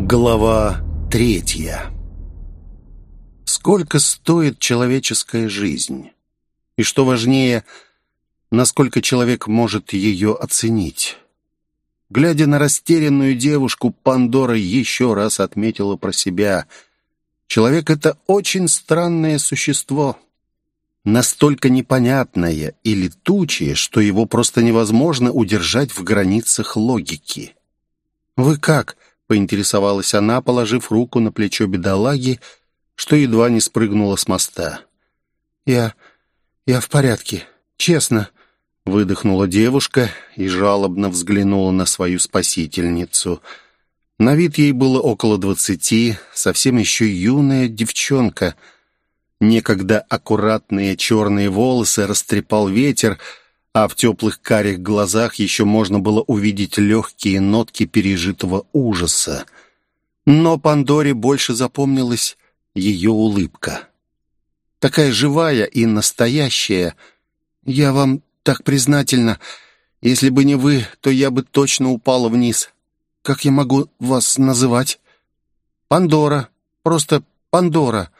Глава третья. Сколько стоит человеческая жизнь? И что важнее, насколько человек может ее оценить? Глядя на растерянную девушку, Пандора еще раз отметила про себя. Человек — это очень странное существо. Настолько непонятное и летучее, что его просто невозможно удержать в границах логики. «Вы как?» Поинтересовалась она, положив руку на плечо бедолаги, что едва не спрыгнула с моста. «Я... я в порядке, честно», — выдохнула девушка и жалобно взглянула на свою спасительницу. На вид ей было около двадцати, совсем еще юная девчонка. Некогда аккуратные черные волосы растрепал ветер, а в теплых карих глазах еще можно было увидеть легкие нотки пережитого ужаса. Но Пандоре больше запомнилась ее улыбка. Такая живая и настоящая. «Я вам так признательна. Если бы не вы, то я бы точно упала вниз. Как я могу вас называть?» «Пандора. Просто Пандора.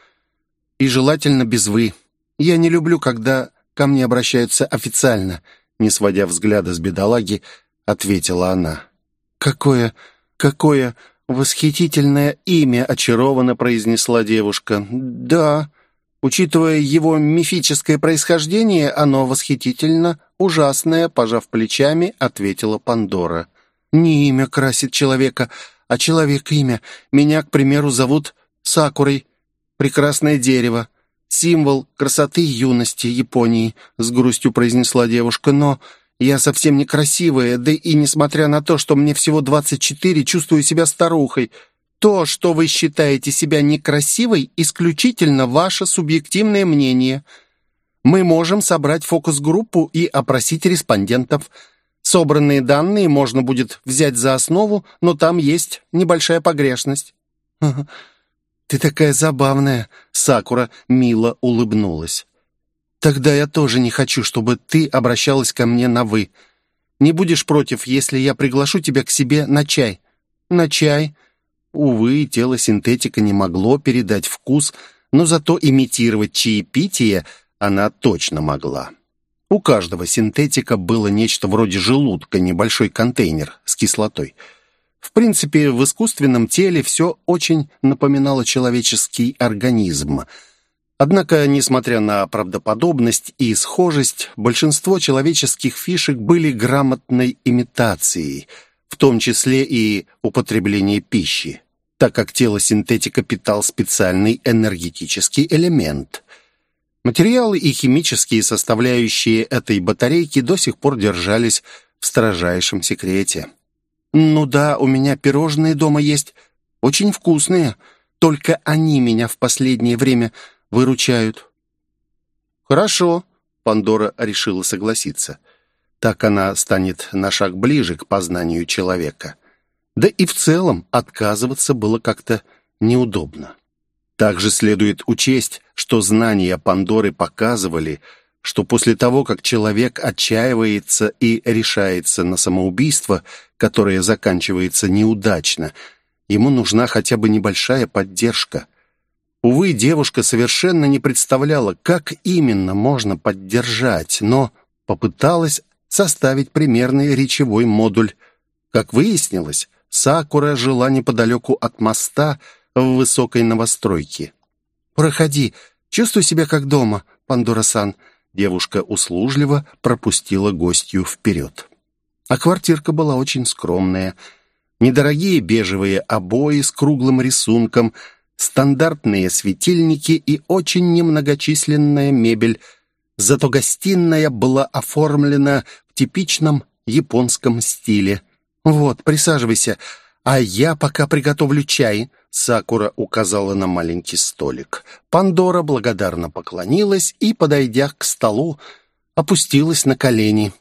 И желательно без «вы». Я не люблю, когда ко мне обращаются официально», не сводя взгляда с бедолаги, ответила она. «Какое, какое восхитительное имя!» — очарованно произнесла девушка. «Да, учитывая его мифическое происхождение, оно восхитительно, ужасное», — пожав плечами, ответила Пандора. «Не имя красит человека, а человек имя. Меня, к примеру, зовут Сакурой. Прекрасное дерево символ красоты юности Японии», — с грустью произнесла девушка, «но я совсем некрасивая, да и несмотря на то, что мне всего 24, чувствую себя старухой. То, что вы считаете себя некрасивой, исключительно ваше субъективное мнение. Мы можем собрать фокус-группу и опросить респондентов». Собранные данные можно будет взять за основу, но там есть небольшая погрешность. «Ты такая забавная!» — Сакура мило улыбнулась. «Тогда я тоже не хочу, чтобы ты обращалась ко мне на «вы». Не будешь против, если я приглашу тебя к себе на чай?» «На чай?» Увы, тело синтетика не могло передать вкус, но зато имитировать чаепитие она точно могла. У каждого синтетика было нечто вроде желудка, небольшой контейнер с кислотой — в принципе, в искусственном теле все очень напоминало человеческий организм. Однако, несмотря на правдоподобность и схожесть, большинство человеческих фишек были грамотной имитацией, в том числе и употребление пищи, так как тело синтетика питал специальный энергетический элемент. Материалы и химические составляющие этой батарейки до сих пор держались в строжайшем секрете. «Ну да, у меня пирожные дома есть. Очень вкусные. Только они меня в последнее время выручают». «Хорошо», — Пандора решила согласиться. Так она станет на шаг ближе к познанию человека. Да и в целом отказываться было как-то неудобно. Также следует учесть, что знания Пандоры показывали, что после того, как человек отчаивается и решается на самоубийство, которое заканчивается неудачно, ему нужна хотя бы небольшая поддержка. Увы, девушка совершенно не представляла, как именно можно поддержать, но попыталась составить примерный речевой модуль. Как выяснилось, Сакура жила неподалеку от моста в высокой новостройке. «Проходи, чувствуй себя как дома, Пандора-сан», Девушка услужливо пропустила гостью вперед. А квартирка была очень скромная. Недорогие бежевые обои с круглым рисунком, стандартные светильники и очень немногочисленная мебель. Зато гостиная была оформлена в типичном японском стиле. «Вот, присаживайся, а я пока приготовлю чай», Сакура указала на маленький столик. Пандора благодарно поклонилась и, подойдя к столу, опустилась на колени.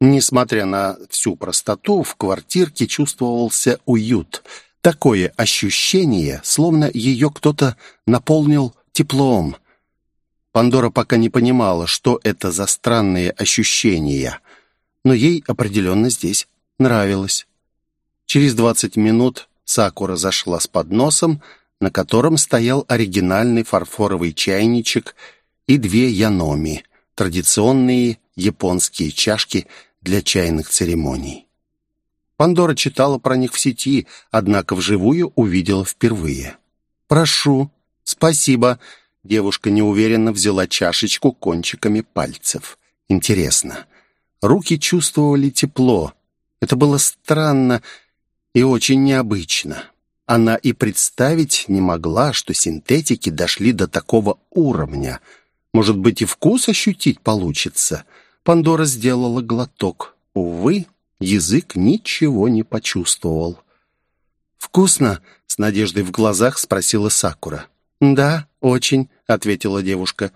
Несмотря на всю простоту, в квартирке чувствовался уют. Такое ощущение, словно ее кто-то наполнил теплом. Пандора пока не понимала, что это за странные ощущения, но ей определенно здесь нравилось. Через двадцать минут Сакура зашла с подносом, на котором стоял оригинальный фарфоровый чайничек и две яноми, традиционные японские чашки для чайных церемоний. Пандора читала про них в сети, однако вживую увидела впервые. «Прошу, спасибо», Девушка неуверенно взяла чашечку кончиками пальцев. Интересно, руки чувствовали тепло. Это было странно и очень необычно. Она и представить не могла, что синтетики дошли до такого уровня. Может быть, и вкус ощутить получится. Пандора сделала глоток. Увы, язык ничего не почувствовал. «Вкусно?» — с надеждой в глазах спросила Сакура. «Да, очень», — ответила девушка.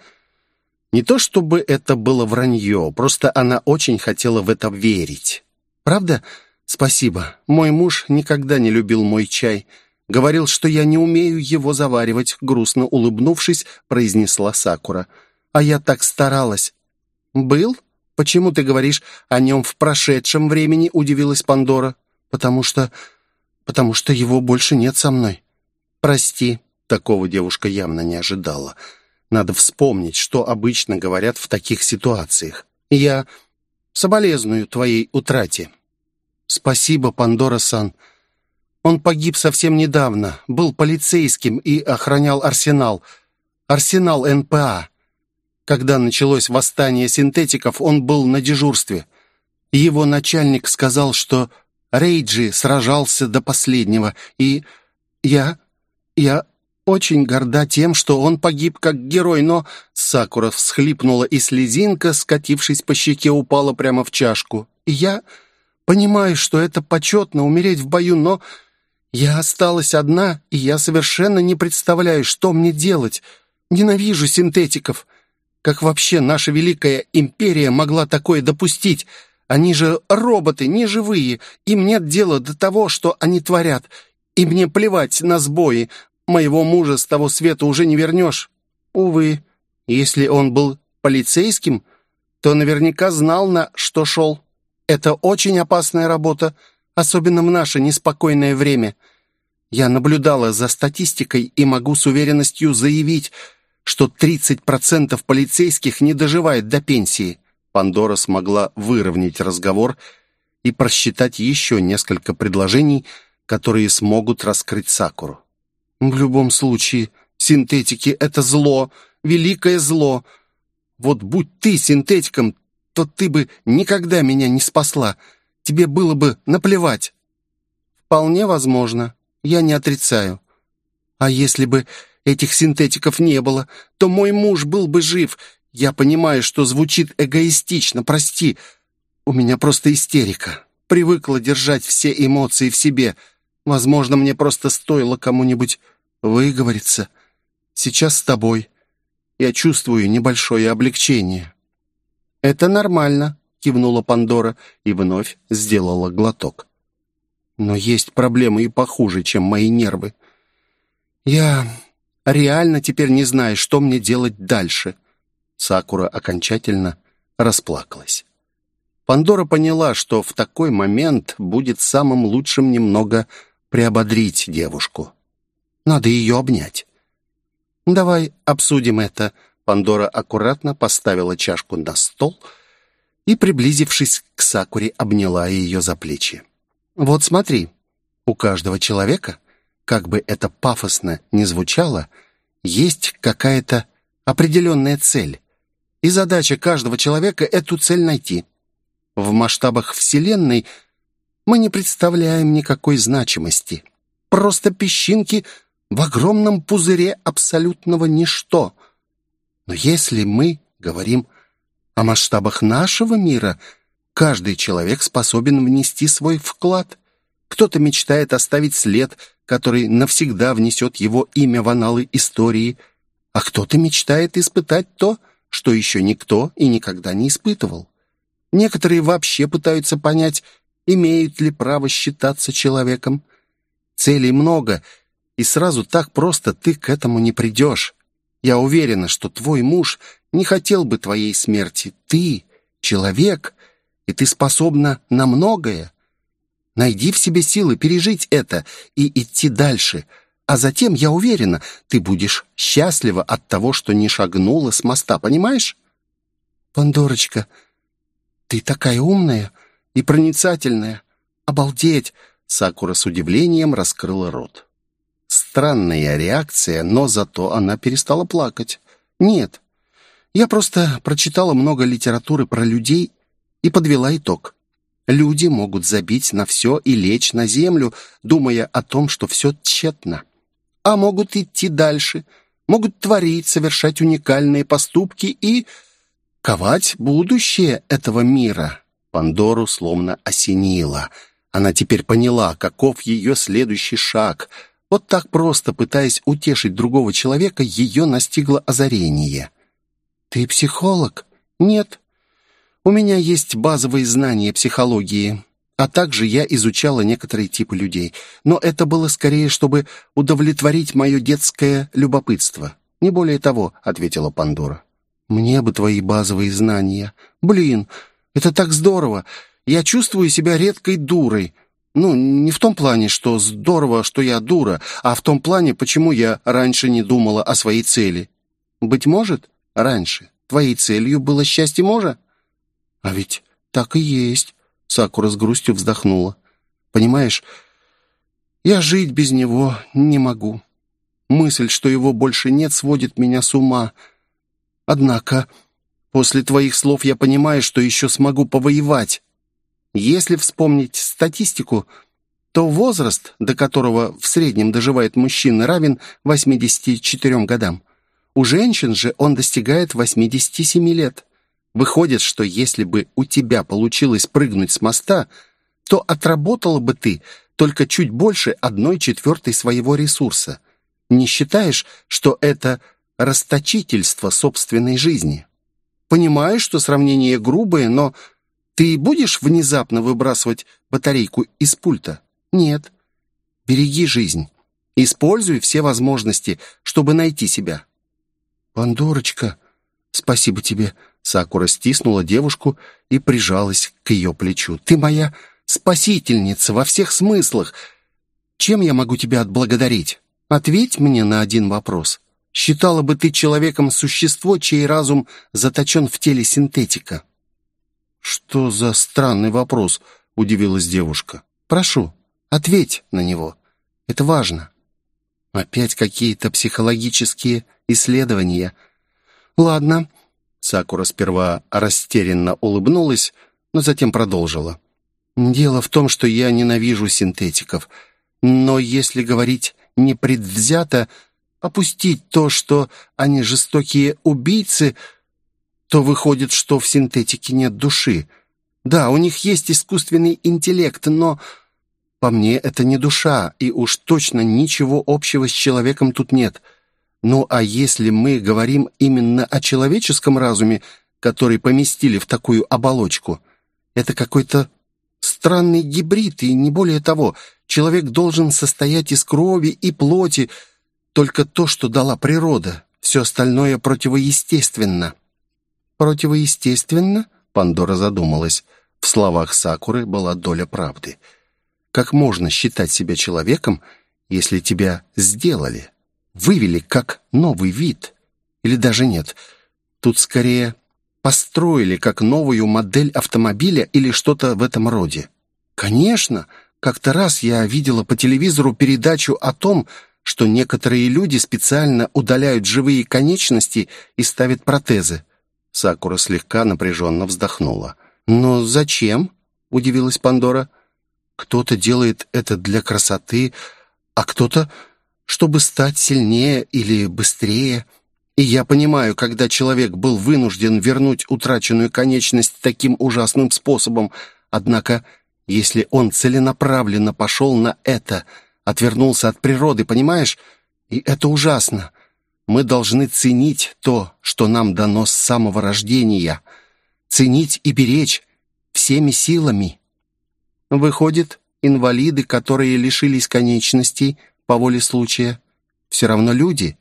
Не то чтобы это было вранье, просто она очень хотела в это верить. «Правда? Спасибо. Мой муж никогда не любил мой чай. Говорил, что я не умею его заваривать», — грустно улыбнувшись, произнесла Сакура. «А я так старалась». «Был? Почему ты говоришь о нем в прошедшем времени?» — удивилась Пандора. «Потому что... потому что его больше нет со мной». «Прости», Такого девушка явно не ожидала. Надо вспомнить, что обычно говорят в таких ситуациях. «Я соболезную твоей утрате». «Спасибо, Пандора-сан. Он погиб совсем недавно, был полицейским и охранял арсенал. Арсенал НПА. Когда началось восстание синтетиков, он был на дежурстве. Его начальник сказал, что Рейджи сражался до последнего, и я... я очень горда тем, что он погиб как герой, но...» Сакура всхлипнула, и слезинка, скатившись по щеке, упала прямо в чашку. «И я понимаю, что это почетно умереть в бою, но я осталась одна, и я совершенно не представляю, что мне делать. Ненавижу синтетиков. Как вообще наша великая империя могла такое допустить?» Они же роботы, не живые. Им нет дела до того, что они творят. И мне плевать на сбои. Моего мужа с того света уже не вернешь. Увы, если он был полицейским, то наверняка знал, на что шел. Это очень опасная работа, особенно в наше неспокойное время. Я наблюдала за статистикой и могу с уверенностью заявить, что 30% полицейских не доживает до пенсии. Пандора смогла выровнять разговор и просчитать еще несколько предложений, которые смогут раскрыть Сакуру. В любом случае, синтетики — это зло, великое зло. Вот будь ты синтетиком, то ты бы никогда меня не спасла. Тебе было бы наплевать. Вполне возможно. Я не отрицаю. А если бы этих синтетиков не было, то мой муж был бы жив. Я понимаю, что звучит эгоистично, прости. У меня просто истерика. Привыкла держать все эмоции в себе — Возможно, мне просто стоило кому-нибудь выговориться. Сейчас с тобой. Я чувствую небольшое облегчение». «Это нормально», — кивнула Пандора и вновь сделала глоток. «Но есть проблемы и похуже, чем мои нервы. Я реально теперь не знаю, что мне делать дальше». Сакура окончательно расплакалась. Пандора поняла, что в такой момент будет самым лучшим немного приободрить девушку. Надо ее обнять. «Давай обсудим это». Пандора аккуратно поставила чашку на стол и, приблизившись к Сакуре, обняла ее за плечи. «Вот смотри, у каждого человека, как бы это пафосно ни звучало, есть какая-то определенная цель, и задача каждого человека — эту цель найти. В масштабах Вселенной — мы не представляем никакой значимости. Просто песчинки в огромном пузыре абсолютного ничто. Но если мы говорим о масштабах нашего мира, каждый человек способен внести свой вклад. Кто-то мечтает оставить след, который навсегда внесет его имя в аналы истории, а кто-то мечтает испытать то, что еще никто и никогда не испытывал. Некоторые вообще пытаются понять, имеют ли право считаться человеком. Целей много, и сразу так просто ты к этому не придешь. Я уверена, что твой муж не хотел бы твоей смерти. Ты — человек, и ты способна на многое. Найди в себе силы пережить это и идти дальше. А затем, я уверена, ты будешь счастлива от того, что не шагнула с моста, понимаешь? Пандорочка, ты такая умная и проницательная. Обалдеть! Сакура с удивлением раскрыла рот. Странная реакция, но зато она перестала плакать. Нет, я просто прочитала много литературы про людей и подвела итог. Люди могут забить на все и лечь на землю, думая о том, что все тщетно. А могут идти дальше, могут творить, совершать уникальные поступки и ковать будущее этого мира. Пандору словно осенило. Она теперь поняла, каков ее следующий шаг. Вот так просто, пытаясь утешить другого человека, ее настигло озарение. «Ты психолог?» «Нет», у меня есть базовые знания психологии, а также я изучала некоторые типы людей. Но это было скорее, чтобы удовлетворить мое детское любопытство. Не более того, — ответила Пандора. Мне бы твои базовые знания. Блин, это так здорово. Я чувствую себя редкой дурой. Ну, не в том плане, что здорово, что я дура, а в том плане, почему я раньше не думала о своей цели. Быть может, раньше твоей целью было счастье мужа? «А ведь так и есть», — Сакура с грустью вздохнула. «Понимаешь, я жить без него не могу. Мысль, что его больше нет, сводит меня с ума. Однако, после твоих слов я понимаю, что еще смогу повоевать. Если вспомнить статистику, то возраст, до которого в среднем доживает мужчина, равен 84 годам. У женщин же он достигает 87 лет. Выходит, что если бы у тебя получилось прыгнуть с моста, то отработала бы ты только чуть больше одной четвертой своего ресурса. Не считаешь, что это расточительство собственной жизни? Понимаю, что сравнение грубое, но ты будешь внезапно выбрасывать батарейку из пульта? Нет. Береги жизнь. Используй все возможности, чтобы найти себя. Пандорочка, спасибо тебе. Сакура стиснула девушку и прижалась к ее плечу. «Ты моя спасительница во всех смыслах. Чем я могу тебя отблагодарить? Ответь мне на один вопрос. Считала бы ты человеком существо, чей разум заточен в теле синтетика?» «Что за странный вопрос?» — удивилась девушка. «Прошу, ответь на него. Это важно». «Опять какие-то психологические исследования». «Ладно, Сакура сперва растерянно улыбнулась, но затем продолжила. «Дело в том, что я ненавижу синтетиков. Но если говорить непредвзято, опустить то, что они жестокие убийцы, то выходит, что в синтетике нет души. Да, у них есть искусственный интеллект, но по мне это не душа, и уж точно ничего общего с человеком тут нет». Ну а если мы говорим именно о человеческом разуме, который поместили в такую оболочку, это какой-то странный гибрид, и не более того. Человек должен состоять из крови и плоти, только то, что дала природа. Все остальное противоестественно». «Противоестественно?» — Пандора задумалась. В словах Сакуры была доля правды. «Как можно считать себя человеком, если тебя сделали?» вывели как новый вид. Или даже нет. Тут скорее построили как новую модель автомобиля или что-то в этом роде. Конечно, как-то раз я видела по телевизору передачу о том, что некоторые люди специально удаляют живые конечности и ставят протезы. Сакура слегка напряженно вздохнула. «Но зачем?» — удивилась Пандора. «Кто-то делает это для красоты, а кто-то чтобы стать сильнее или быстрее. И я понимаю, когда человек был вынужден вернуть утраченную конечность таким ужасным способом, однако, если он целенаправленно пошел на это, отвернулся от природы, понимаешь, и это ужасно. Мы должны ценить то, что нам дано с самого рождения, ценить и беречь всеми силами. Выходит, инвалиды, которые лишились конечностей, по воле случая, все равно люди.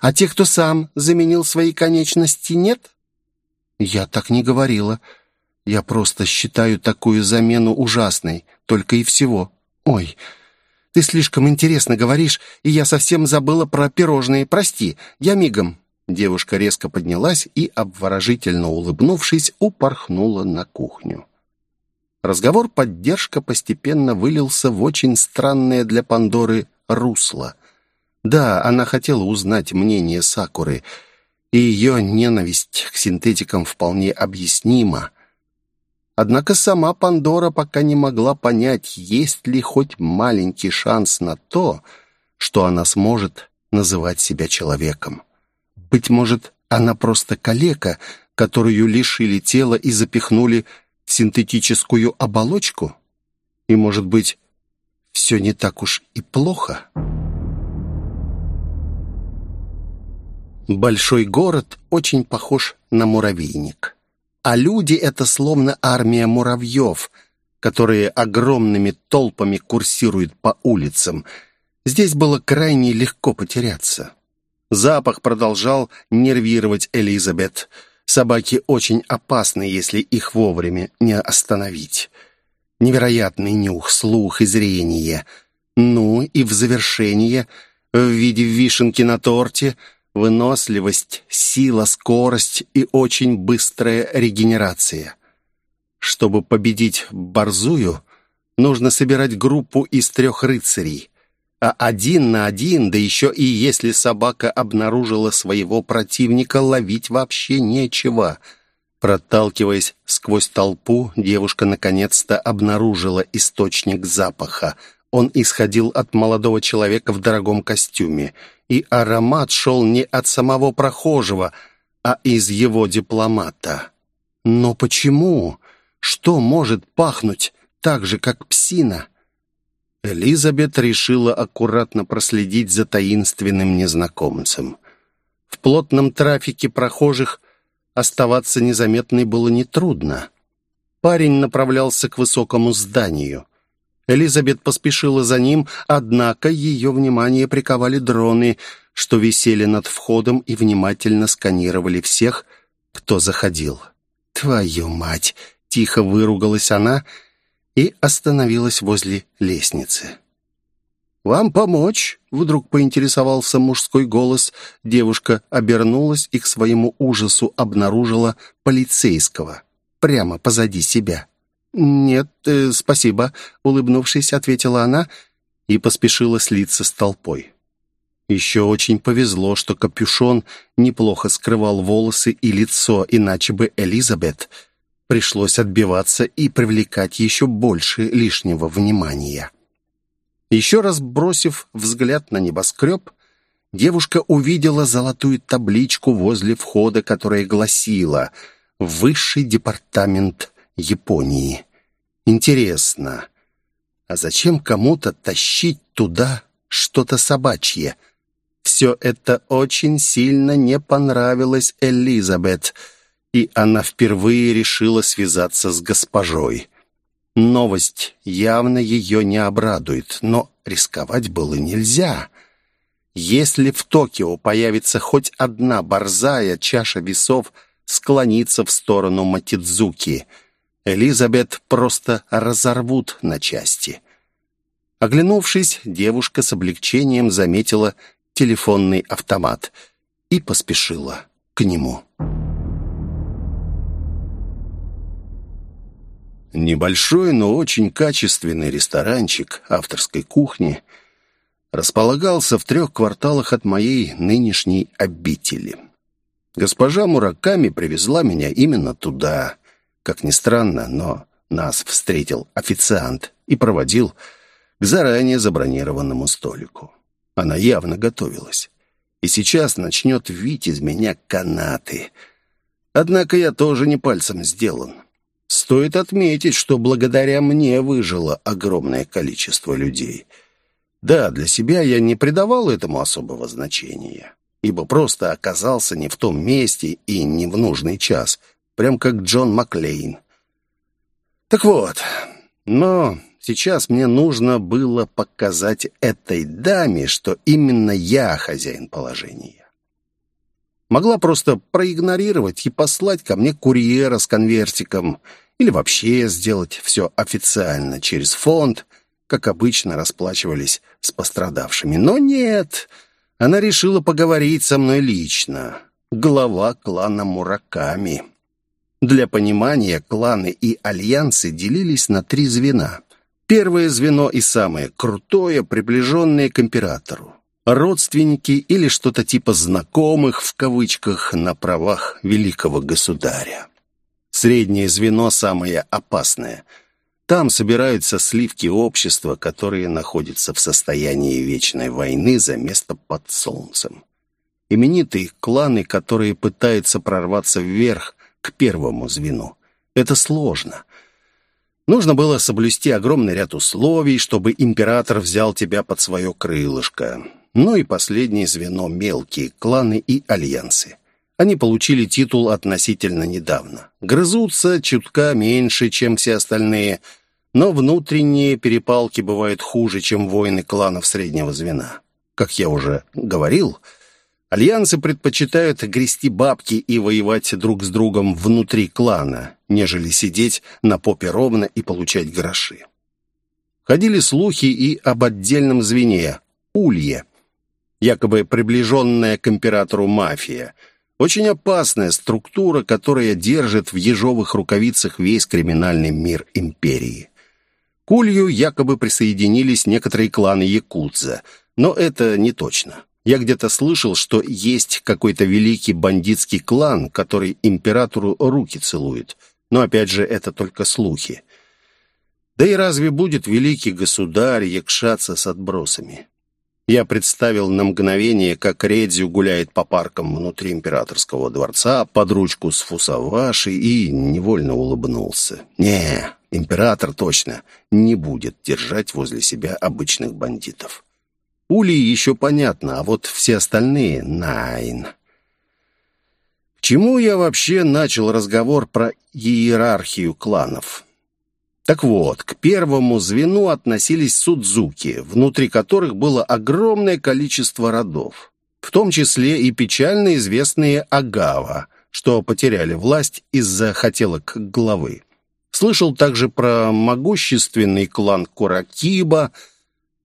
А те, кто сам заменил свои конечности, нет? Я так не говорила. Я просто считаю такую замену ужасной. только и всего. Ой, ты слишком интересно говоришь, и я совсем забыла про пирожные. Прости, я мигом». Девушка резко поднялась и, обворожительно улыбнувшись, упорхнула на кухню. Разговор поддержка постепенно вылился в очень странное для Пандоры русло. Да, она хотела узнать мнение Сакуры, и ее ненависть к синтетикам вполне объяснима. Однако сама Пандора пока не могла понять, есть ли хоть маленький шанс на то, что она сможет называть себя человеком. Быть может, она просто калека, которую лишили тела и запихнули в синтетическую оболочку? И, может быть, все не так уж и плохо?» Большой город очень похож на муравейник. А люди — это словно армия муравьев, которые огромными толпами курсируют по улицам. Здесь было крайне легко потеряться. Запах продолжал нервировать Элизабет. Собаки очень опасны, если их вовремя не остановить. Невероятный нюх, слух и зрение. Ну и в завершение, в виде вишенки на торте — выносливость, сила, скорость и очень быстрая регенерация. Чтобы победить борзую, нужно собирать группу из трех рыцарей. А один на один, да еще и если собака обнаружила своего противника, ловить вообще нечего. Проталкиваясь сквозь толпу, девушка наконец-то обнаружила источник запаха. Он исходил от молодого человека в дорогом костюме – и аромат шел не от самого прохожего, а из его дипломата. Но почему? Что может пахнуть так же, как псина? Элизабет решила аккуратно проследить за таинственным незнакомцем. В плотном трафике прохожих оставаться незаметной было нетрудно. Парень направлялся к высокому зданию. Элизабет поспешила за ним, однако ее внимание приковали дроны, что висели над входом и внимательно сканировали всех, кто заходил. «Твою мать!» — тихо выругалась она и остановилась возле лестницы. «Вам помочь?» — вдруг поинтересовался мужской голос. Девушка обернулась и к своему ужасу обнаружила полицейского прямо позади себя. «Нет, э, спасибо», — улыбнувшись, ответила она и поспешила слиться с толпой. Еще очень повезло, что капюшон неплохо скрывал волосы и лицо, иначе бы Элизабет пришлось отбиваться и привлекать еще больше лишнего внимания. Еще раз бросив взгляд на небоскреб, девушка увидела золотую табличку возле входа, которая гласила «Высший департамент Японии. Интересно, а зачем кому-то тащить туда что-то собачье? Все это очень сильно не понравилось Элизабет, и она впервые решила связаться с госпожой. Новость явно ее не обрадует, но рисковать было нельзя. Если в Токио появится хоть одна борзая, чаша весов склонится в сторону Матидзуки — Элизабет просто разорвут на части. Оглянувшись, девушка с облегчением заметила телефонный автомат и поспешила к нему. Небольшой, но очень качественный ресторанчик авторской кухни располагался в трех кварталах от моей нынешней обители. Госпожа Мураками привезла меня именно туда – как ни странно, но нас встретил официант и проводил к заранее забронированному столику. Она явно готовилась. И сейчас начнет вить из меня канаты. Однако я тоже не пальцем сделан. Стоит отметить, что благодаря мне выжило огромное количество людей. Да, для себя я не придавал этому особого значения, ибо просто оказался не в том месте и не в нужный час — прям как Джон Маклейн. Так вот, но сейчас мне нужно было показать этой даме, что именно я хозяин положения. Могла просто проигнорировать и послать ко мне курьера с конвертиком Или вообще сделать все официально через фонд, как обычно расплачивались с пострадавшими. Но нет, она решила поговорить со мной лично. Глава клана Мураками. Для понимания, кланы и альянсы делились на три звена. Первое звено и самое крутое, приближенное к императору. Родственники или что-то типа «знакомых» в кавычках на правах великого государя. Среднее звено самое опасное. Там собираются сливки общества, которые находятся в состоянии вечной войны за место под солнцем. Именитые кланы, которые пытаются прорваться вверх к первому звену. Это сложно. Нужно было соблюсти огромный ряд условий, чтобы император взял тебя под свое крылышко. Ну и последнее звено — мелкие кланы и альянсы. Они получили титул относительно недавно. Грызутся чутка меньше, чем все остальные, но внутренние перепалки бывают хуже, чем войны кланов среднего звена. Как я уже говорил, альянсы предпочитают грести бабки и воевать друг с другом внутри клана, нежели сидеть на попе ровно и получать гроши. Ходили слухи и об отдельном звене — Улье, якобы приближенная к императору мафия — очень опасная структура, которая держит в ежовых рукавицах весь криминальный мир империи. К Улью якобы присоединились некоторые кланы Якудза, но это не точно. Я где-то слышал, что есть какой-то великий бандитский клан, который императору руки целует. Но опять же, это только слухи. Да и разве будет великий государь якшаться с отбросами? Я представил на мгновение, как Редзю гуляет по паркам внутри императорского дворца под ручку с Фусаваши и невольно улыбнулся. Не, император точно не будет держать возле себя обычных бандитов. Ули еще понятно, а вот все остальные — найн. К чему я вообще начал разговор про иерархию кланов? Так вот, к первому звену относились судзуки, внутри которых было огромное количество родов, в том числе и печально известные Агава, что потеряли власть из-за хотелок главы. Слышал также про могущественный клан Куракиба,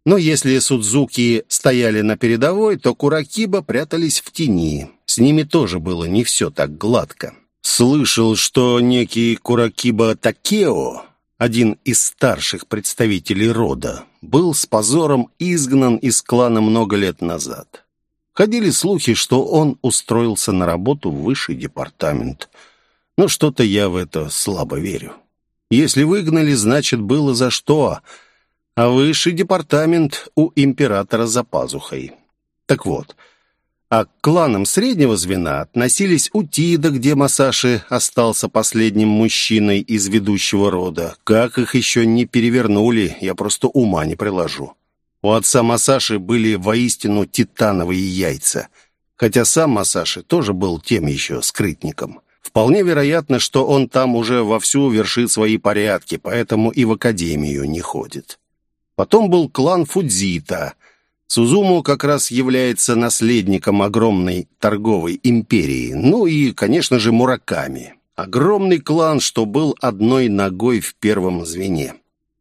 но если Судзуки стояли на передовой, то Куракиба прятались в тени. С ними тоже было не все так гладко. Слышал, что некий Куракиба Такео один из старших представителей рода, был с позором изгнан из клана много лет назад. Ходили слухи, что он устроился на работу в высший департамент. Но что-то я в это слабо верю. Если выгнали, значит, было за что. А высший департамент у императора за пазухой. Так вот, а к кланам среднего звена относились Утида, где Масаши остался последним мужчиной из ведущего рода. Как их еще не перевернули, я просто ума не приложу. У отца Масаши были воистину титановые яйца, хотя сам Масаши тоже был тем еще скрытником. Вполне вероятно, что он там уже вовсю вершит свои порядки, поэтому и в академию не ходит. Потом был клан Фудзита — Сузуму как раз является наследником огромной торговой империи, ну и, конечно же, Мураками. Огромный клан, что был одной ногой в первом звене.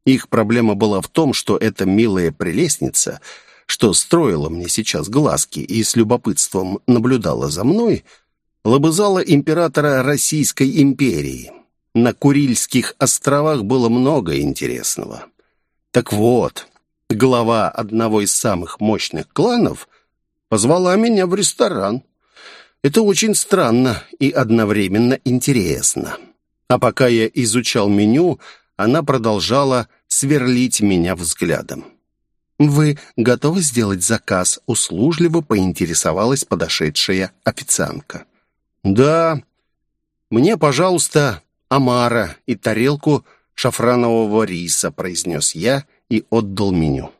Их проблема была в том, что эта милая прелестница, что строила мне сейчас глазки и с любопытством наблюдала за мной, лобызала императора Российской империи. На Курильских островах было много интересного. Так вот, глава одного из самых мощных кланов, позвала меня в ресторан. Это очень странно и одновременно интересно. А пока я изучал меню, она продолжала сверлить меня взглядом. «Вы готовы сделать заказ?» — услужливо поинтересовалась подошедшая официантка. «Да. Мне, пожалуйста, омара и тарелку шафранового риса», — произнес я — и отдал меню.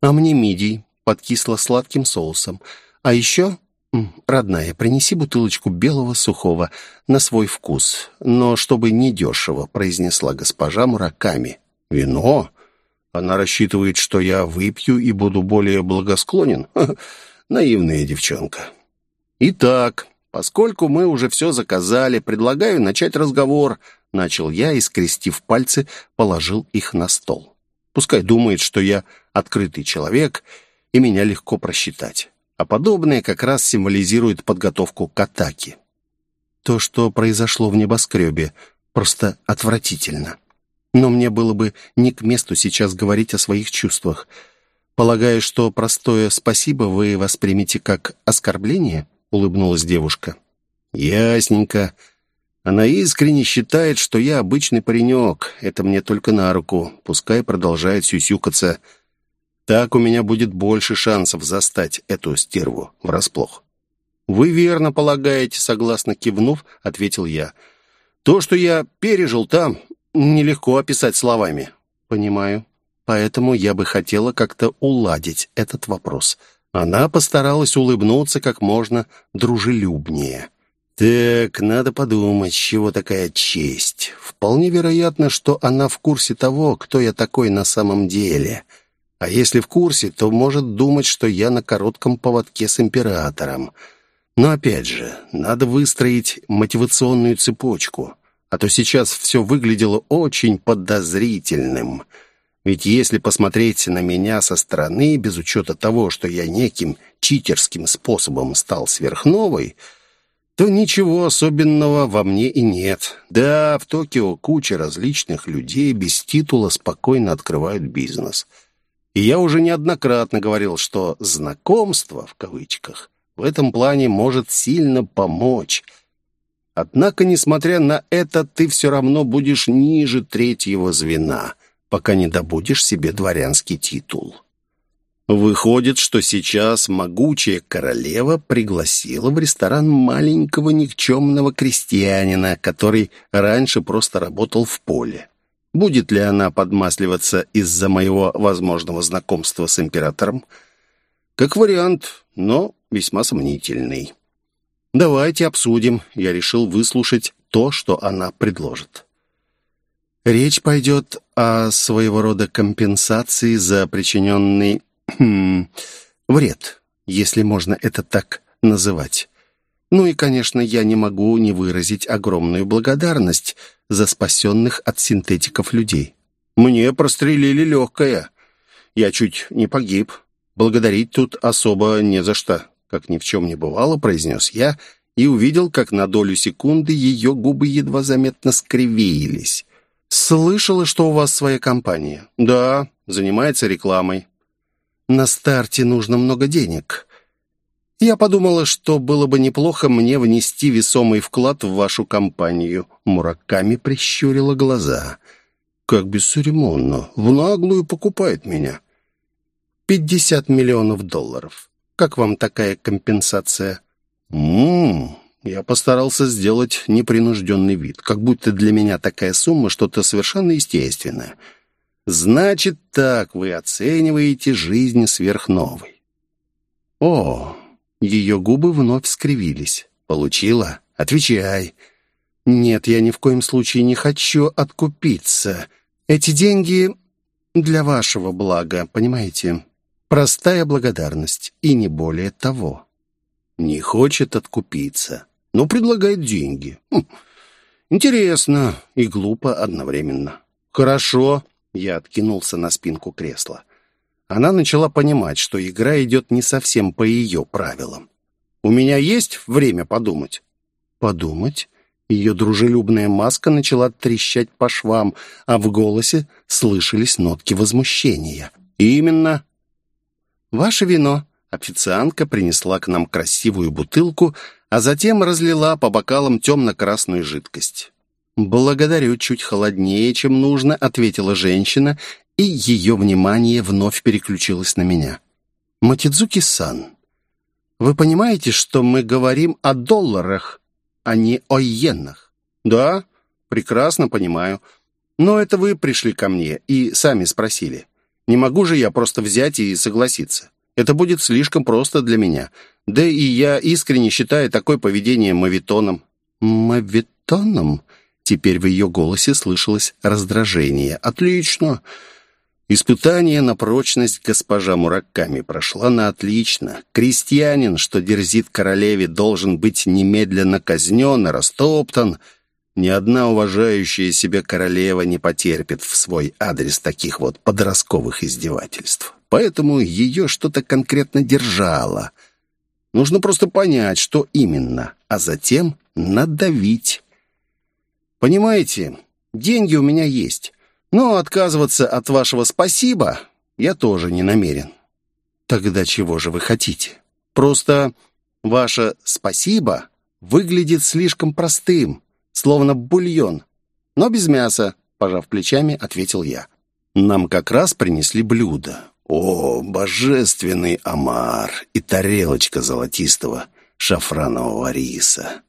«А мне мидий, подкисло сладким соусом. А еще, родная, принеси бутылочку белого сухого на свой вкус, но чтобы не дешево», — произнесла госпожа Мураками. «Вино? Она рассчитывает, что я выпью и буду более благосклонен? наивная девчонка». «Итак, поскольку мы уже все заказали, предлагаю начать разговор», — начал я и, скрестив пальцы, положил их на стол. Пускай думает, что я открытый человек, и меня легко просчитать. А подобное как раз символизирует подготовку к атаке. То, что произошло в небоскребе, просто отвратительно. Но мне было бы не к месту сейчас говорить о своих чувствах. Полагаю, что простое «спасибо» вы воспримете как оскорбление?» — улыбнулась девушка. «Ясненько. Она искренне считает, что я обычный паренек. Это мне только на руку. Пускай продолжает сюсюкаться. Так у меня будет больше шансов застать эту стерву врасплох». «Вы верно полагаете», — согласно кивнув, ответил я. «То, что я пережил там, нелегко описать словами». «Понимаю. Поэтому я бы хотела как-то уладить этот вопрос». Она постаралась улыбнуться как можно дружелюбнее. «Так, надо подумать, чего такая честь. Вполне вероятно, что она в курсе того, кто я такой на самом деле. А если в курсе, то может думать, что я на коротком поводке с императором. Но опять же, надо выстроить мотивационную цепочку, а то сейчас все выглядело очень подозрительным». Ведь если посмотреть на меня со стороны, без учета того, что я неким читерским способом стал сверхновой, то ничего особенного во мне и нет. Да, в Токио куча различных людей без титула спокойно открывают бизнес. И я уже неоднократно говорил, что «знакомство» в кавычках в этом плане может сильно помочь. Однако, несмотря на это, ты все равно будешь ниже третьего звена, пока не добудешь себе дворянский титул. Выходит, что сейчас могучая королева пригласила в ресторан маленького никчемного крестьянина, который раньше просто работал в поле. Будет ли она подмасливаться из-за моего возможного знакомства с императором? Как вариант, но весьма сомнительный. Давайте обсудим. Я решил выслушать то, что она предложит. Речь пойдет о своего рода компенсации за причиненный вред, если можно это так называть. Ну и, конечно, я не могу не выразить огромную благодарность за спасенных от синтетиков людей. Мне прострелили легкое. Я чуть не погиб. Благодарить тут особо не за что. Как ни в чем не бывало, произнес я и увидел, как на долю секунды ее губы едва заметно скривились. «Слышала, что у вас своя компания?» «Да, занимается рекламой. На старте нужно много денег. Я подумала, что было бы неплохо мне внести весомый вклад в вашу компанию. Мураками прищурила глаза. Как бесцеремонно. В наглую покупает меня. Пятьдесят миллионов долларов. Как вам такая компенсация? Ммм, я постарался сделать непринужденный вид, как будто для меня такая сумма что-то совершенно естественное. Значит, так вы оцениваете жизнь сверхновой. О, ее губы вновь скривились. Получила? Отвечай. Нет, я ни в коем случае не хочу откупиться. Эти деньги для вашего блага, понимаете? Простая благодарность, и не более того. Не хочет откупиться, но предлагает деньги. Хм. Интересно и глупо одновременно. Хорошо, я откинулся на спинку кресла. Она начала понимать, что игра идет не совсем по ее правилам. «У меня есть время подумать?» «Подумать?» Ее дружелюбная маска начала трещать по швам, а в голосе слышались нотки возмущения. «Именно». «Ваше вино». Официантка принесла к нам красивую бутылку, а затем разлила по бокалам темно-красную жидкость. «Благодарю, чуть холоднее, чем нужно», — ответила женщина, и ее внимание вновь переключилось на меня. «Матидзуки-сан, вы понимаете, что мы говорим о долларах, а не о йенах?» «Да, прекрасно понимаю. Но это вы пришли ко мне и сами спросили. Не могу же я просто взять и согласиться. Это будет слишком просто для меня. Да и я искренне считаю такое поведение мавитоном». «Мавитоном?» Теперь в ее голосе слышалось раздражение. «Отлично!» Испытание на прочность госпожа Мураками прошла на отлично. Крестьянин, что дерзит королеве, должен быть немедленно казнен и растоптан. Ни одна уважающая себя королева не потерпит в свой адрес таких вот подростковых издевательств. Поэтому ее что-то конкретно держало. Нужно просто понять, что именно, а затем надавить. Понимаете, деньги у меня есть, но отказываться от вашего «спасибо» я тоже не намерен. Тогда чего же вы хотите? Просто ваше «спасибо» выглядит слишком простым словно бульон, но без мяса», — пожав плечами, ответил я. «Нам как раз принесли блюдо. О, божественный омар и тарелочка золотистого шафранового риса».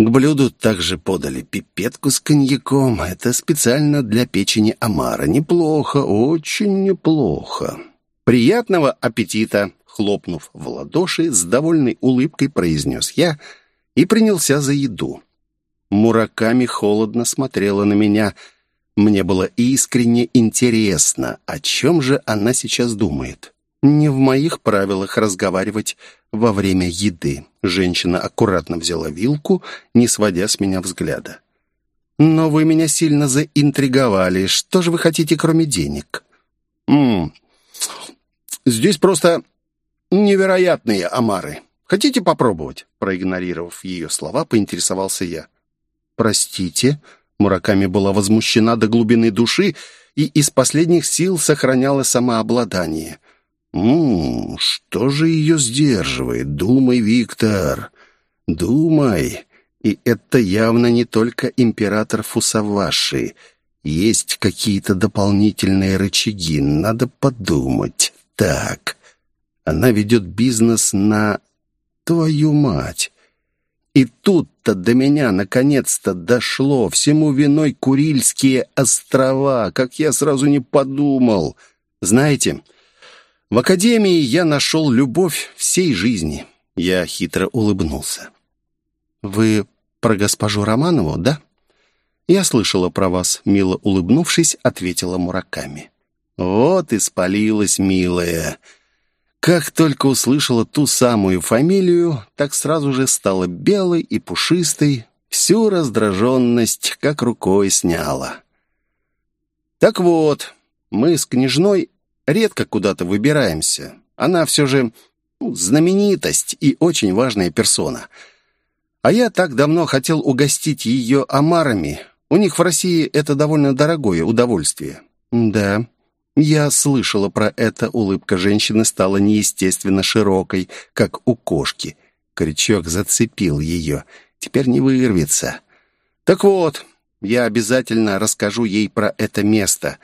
К блюду также подали пипетку с коньяком. Это специально для печени омара. Неплохо, очень неплохо. «Приятного аппетита!» Хлопнув в ладоши, с довольной улыбкой произнес я и принялся за еду. Мураками холодно смотрела на меня. Мне было искренне интересно, о чем же она сейчас думает. Не в моих правилах разговаривать во время еды. Женщина аккуратно взяла вилку, не сводя с меня взгляда. «Но вы меня сильно заинтриговали. Что же вы хотите, кроме денег?» «М -м, «Здесь просто невероятные омары. Хотите попробовать?» Проигнорировав ее слова, поинтересовался я. «Простите?» Мураками была возмущена до глубины души и из последних сил сохраняла самообладание. «Ммм, что же ее сдерживает? Думай, Виктор, думай. И это явно не только император Фусаваши. Есть какие-то дополнительные рычаги, надо подумать. Так, она ведет бизнес на... Твою мать!» И тут-то до меня наконец-то дошло. Всему виной Курильские острова, как я сразу не подумал. Знаете, в академии я нашел любовь всей жизни. Я хитро улыбнулся. «Вы про госпожу Романову, да?» «Я слышала про вас», — мило улыбнувшись, ответила Мураками. «Вот и спалилась, милая. Как только услышала ту самую фамилию, так сразу же стала белой и пушистой, всю раздраженность как рукой сняла. Так вот, мы с княжной редко куда-то выбираемся. Она все же ну, знаменитость и очень важная персона. А я так давно хотел угостить ее омарами. У них в России это довольно дорогое удовольствие. Да, я слышала про это, улыбка женщины стала неестественно широкой, как у кошки. Крючок зацепил ее. Теперь не вырвется. Так вот, я обязательно расскажу ей про это место.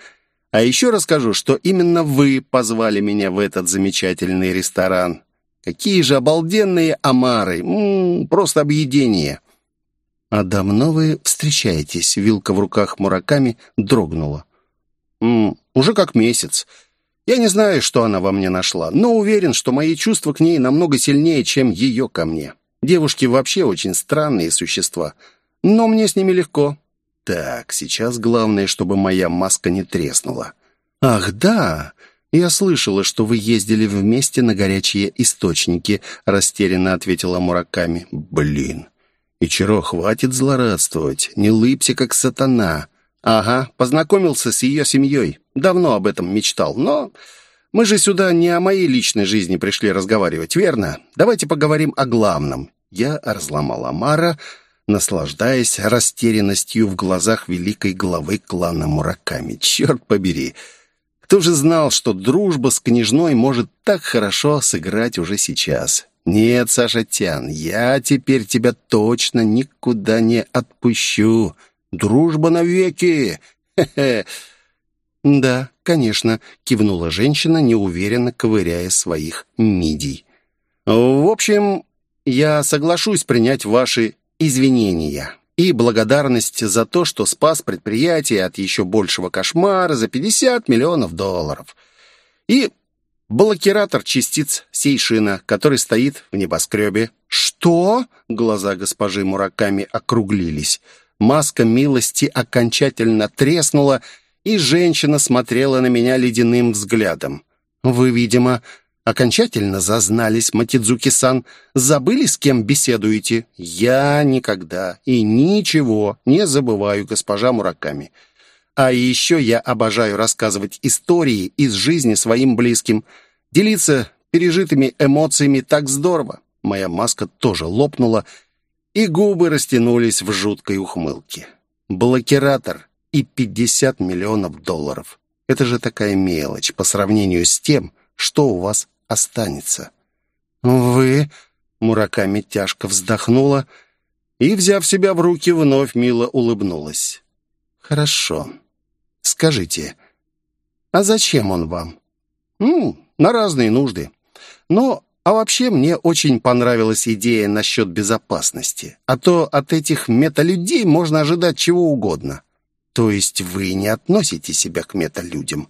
А еще расскажу, что именно вы позвали меня в этот замечательный ресторан. Какие же обалденные омары! М -м, просто объедение. А давно вы встречаетесь? Вилка в руках Мураками дрогнула. М уже как месяц. Я не знаю, что она во мне нашла, но уверен, что мои чувства к ней намного сильнее, чем ее ко мне. Девушки вообще очень странные существа, но мне с ними легко. Так, сейчас главное, чтобы моя маска не треснула. Ах, да, я слышала, что вы ездили вместе на горячие источники, растерянно ответила Мураками. Блин, Ичиро, хватит злорадствовать, не лыбся, как сатана. Ага, познакомился с ее семьей. Давно об этом мечтал, но... Мы же сюда не о моей личной жизни пришли разговаривать, верно? Давайте поговорим о главном. Я разломал Амара, наслаждаясь растерянностью в глазах великой главы клана Мураками. Черт побери! Кто же знал, что дружба с княжной может так хорошо сыграть уже сейчас? Нет, Саша Тян, я теперь тебя точно никуда не отпущу. Дружба навеки! Хе-хе!» «Да, конечно», — кивнула женщина, неуверенно ковыряя своих мидий. «В общем, я соглашусь принять ваши извинения и благодарность за то, что спас предприятие от еще большего кошмара за 50 миллионов долларов. И блокиратор частиц Сейшина, который стоит в небоскребе». «Что?» — глаза госпожи Мураками округлились. Маска милости окончательно треснула, и женщина смотрела на меня ледяным взглядом. «Вы, видимо, Окончательно зазнались, Матидзуки-сан. Забыли, с кем беседуете? Я никогда и ничего не забываю, госпожа Мураками. А еще я обожаю рассказывать истории из жизни своим близким. Делиться пережитыми эмоциями так здорово. Моя маска тоже лопнула, и губы растянулись в жуткой ухмылке. Блокиратор и 50 миллионов долларов. Это же такая мелочь по сравнению с тем, что у вас останется. «Вы...» — Мураками тяжко вздохнула и, взяв себя в руки, вновь мило улыбнулась. «Хорошо. Скажите, а зачем он вам?» «Ну, на разные нужды. Но, а вообще мне очень понравилась идея насчет безопасности. А то от этих металюдей можно ожидать чего угодно. То есть вы не относите себя к металюдям?»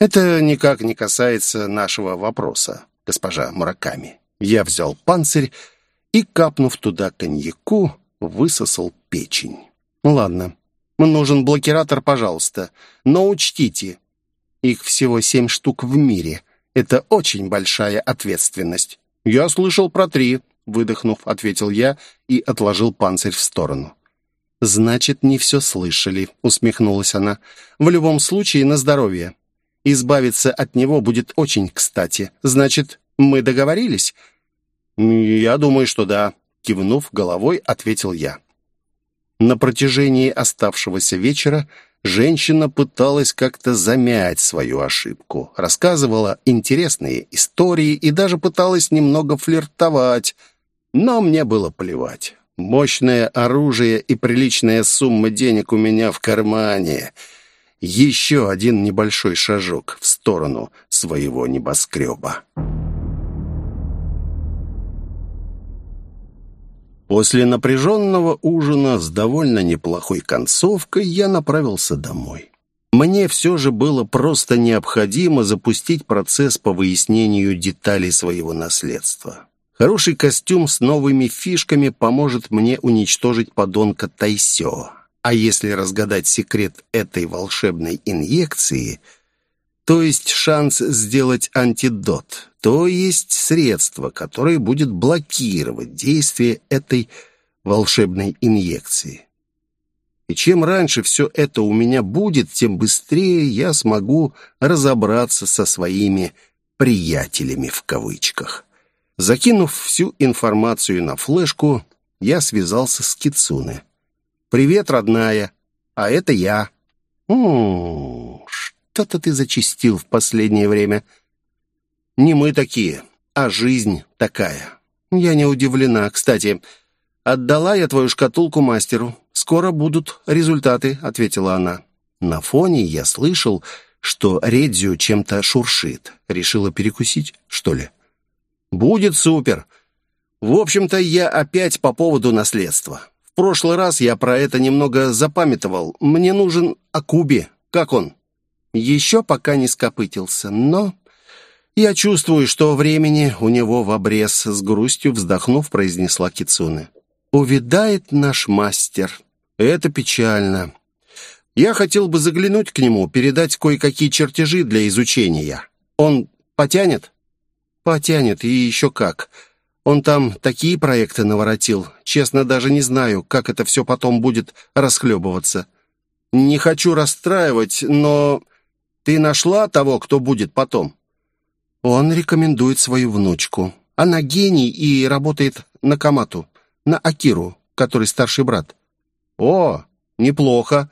Это никак не касается нашего вопроса, госпожа Мураками. Я взял панцирь и, капнув туда коньяку, высосал печень. Ладно, нужен блокиратор, пожалуйста. Но учтите, их всего семь штук в мире. Это очень большая ответственность. Я слышал про три, выдохнув, ответил я и отложил панцирь в сторону. «Значит, не все слышали», — усмехнулась она. «В любом случае, на здоровье. Избавиться от него будет очень кстати. Значит, мы договорились?» «Я думаю, что да», — кивнув головой, ответил я. На протяжении оставшегося вечера женщина пыталась как-то замять свою ошибку, рассказывала интересные истории и даже пыталась немного флиртовать, но мне было плевать. Мощное оружие и приличная сумма денег у меня в кармане — еще один небольшой шажок в сторону своего небоскреба. После напряженного ужина с довольно неплохой концовкой я направился домой. Мне все же было просто необходимо запустить процесс по выяснению деталей своего наследства. Хороший костюм с новыми фишками поможет мне уничтожить подонка Тайсё. А если разгадать секрет этой волшебной инъекции, то есть шанс сделать антидот, то есть средство, которое будет блокировать действие этой волшебной инъекции. И чем раньше все это у меня будет, тем быстрее я смогу разобраться со своими «приятелями» в кавычках. Закинув всю информацию на флешку, я связался с Кицуне. «Привет, родная. А это я». «М-м, что-то ты зачистил в последнее время». «Не мы такие, а жизнь такая». «Я не удивлена. Кстати, отдала я твою шкатулку мастеру. Скоро будут результаты», — ответила она. На фоне я слышал, что Редзю чем-то шуршит. Решила перекусить, что ли? «Будет супер. В общем-то, я опять по поводу наследства прошлый раз я про это немного запамятовал. Мне нужен Акуби. Как он?» «Еще пока не скопытился, но...» «Я чувствую, что времени у него в обрез», — с грустью вздохнув, произнесла Кицуне. «Увидает наш мастер. Это печально. Я хотел бы заглянуть к нему, передать кое-какие чертежи для изучения. Он потянет?» «Потянет, и еще как. Он там такие проекты наворотил. Честно, даже не знаю, как это все потом будет расхлебываться. Не хочу расстраивать, но ты нашла того, кто будет потом?» Он рекомендует свою внучку. Она гений и работает на Камату, на Акиру, который старший брат. «О, неплохо.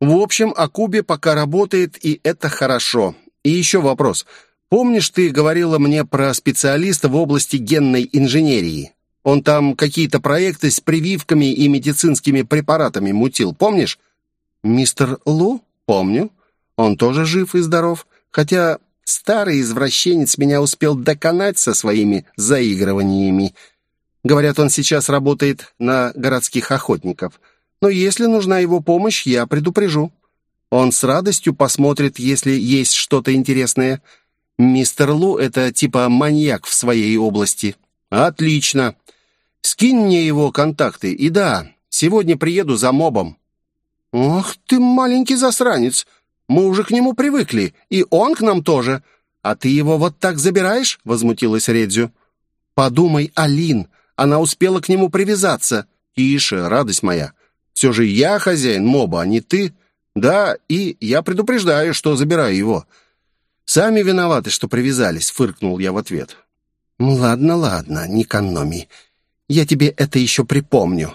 В общем, Акубе пока работает, и это хорошо. И еще вопрос. Помнишь, ты говорила мне про специалиста в области генной инженерии? Он там какие-то проекты с прививками и медицинскими препаратами мутил, помнишь? Мистер Лу? Помню. Он тоже жив и здоров, хотя старый извращенец меня успел доконать со своими заигрываниями. Говорят, он сейчас работает на городских охотников. Но если нужна его помощь, я предупрежу. Он с радостью посмотрит, если есть что-то интересное. Мистер Лу — это типа маньяк в своей области. Отлично. Скинь мне его контакты. И да, сегодня приеду за мобом. Ох ты, маленький засранец. Мы уже к нему привыкли, и он к нам тоже. «А ты его вот так забираешь?» — возмутилась Редзю. «Подумай, Алин, она успела к нему привязаться». «Тише, радость моя. Все же я хозяин моба, а не ты. Да, и я предупреждаю, что забираю его». «Сами виноваты, что привязались», — фыркнул я в ответ. «Ну ладно, ладно, не экономи. Я тебе это еще припомню.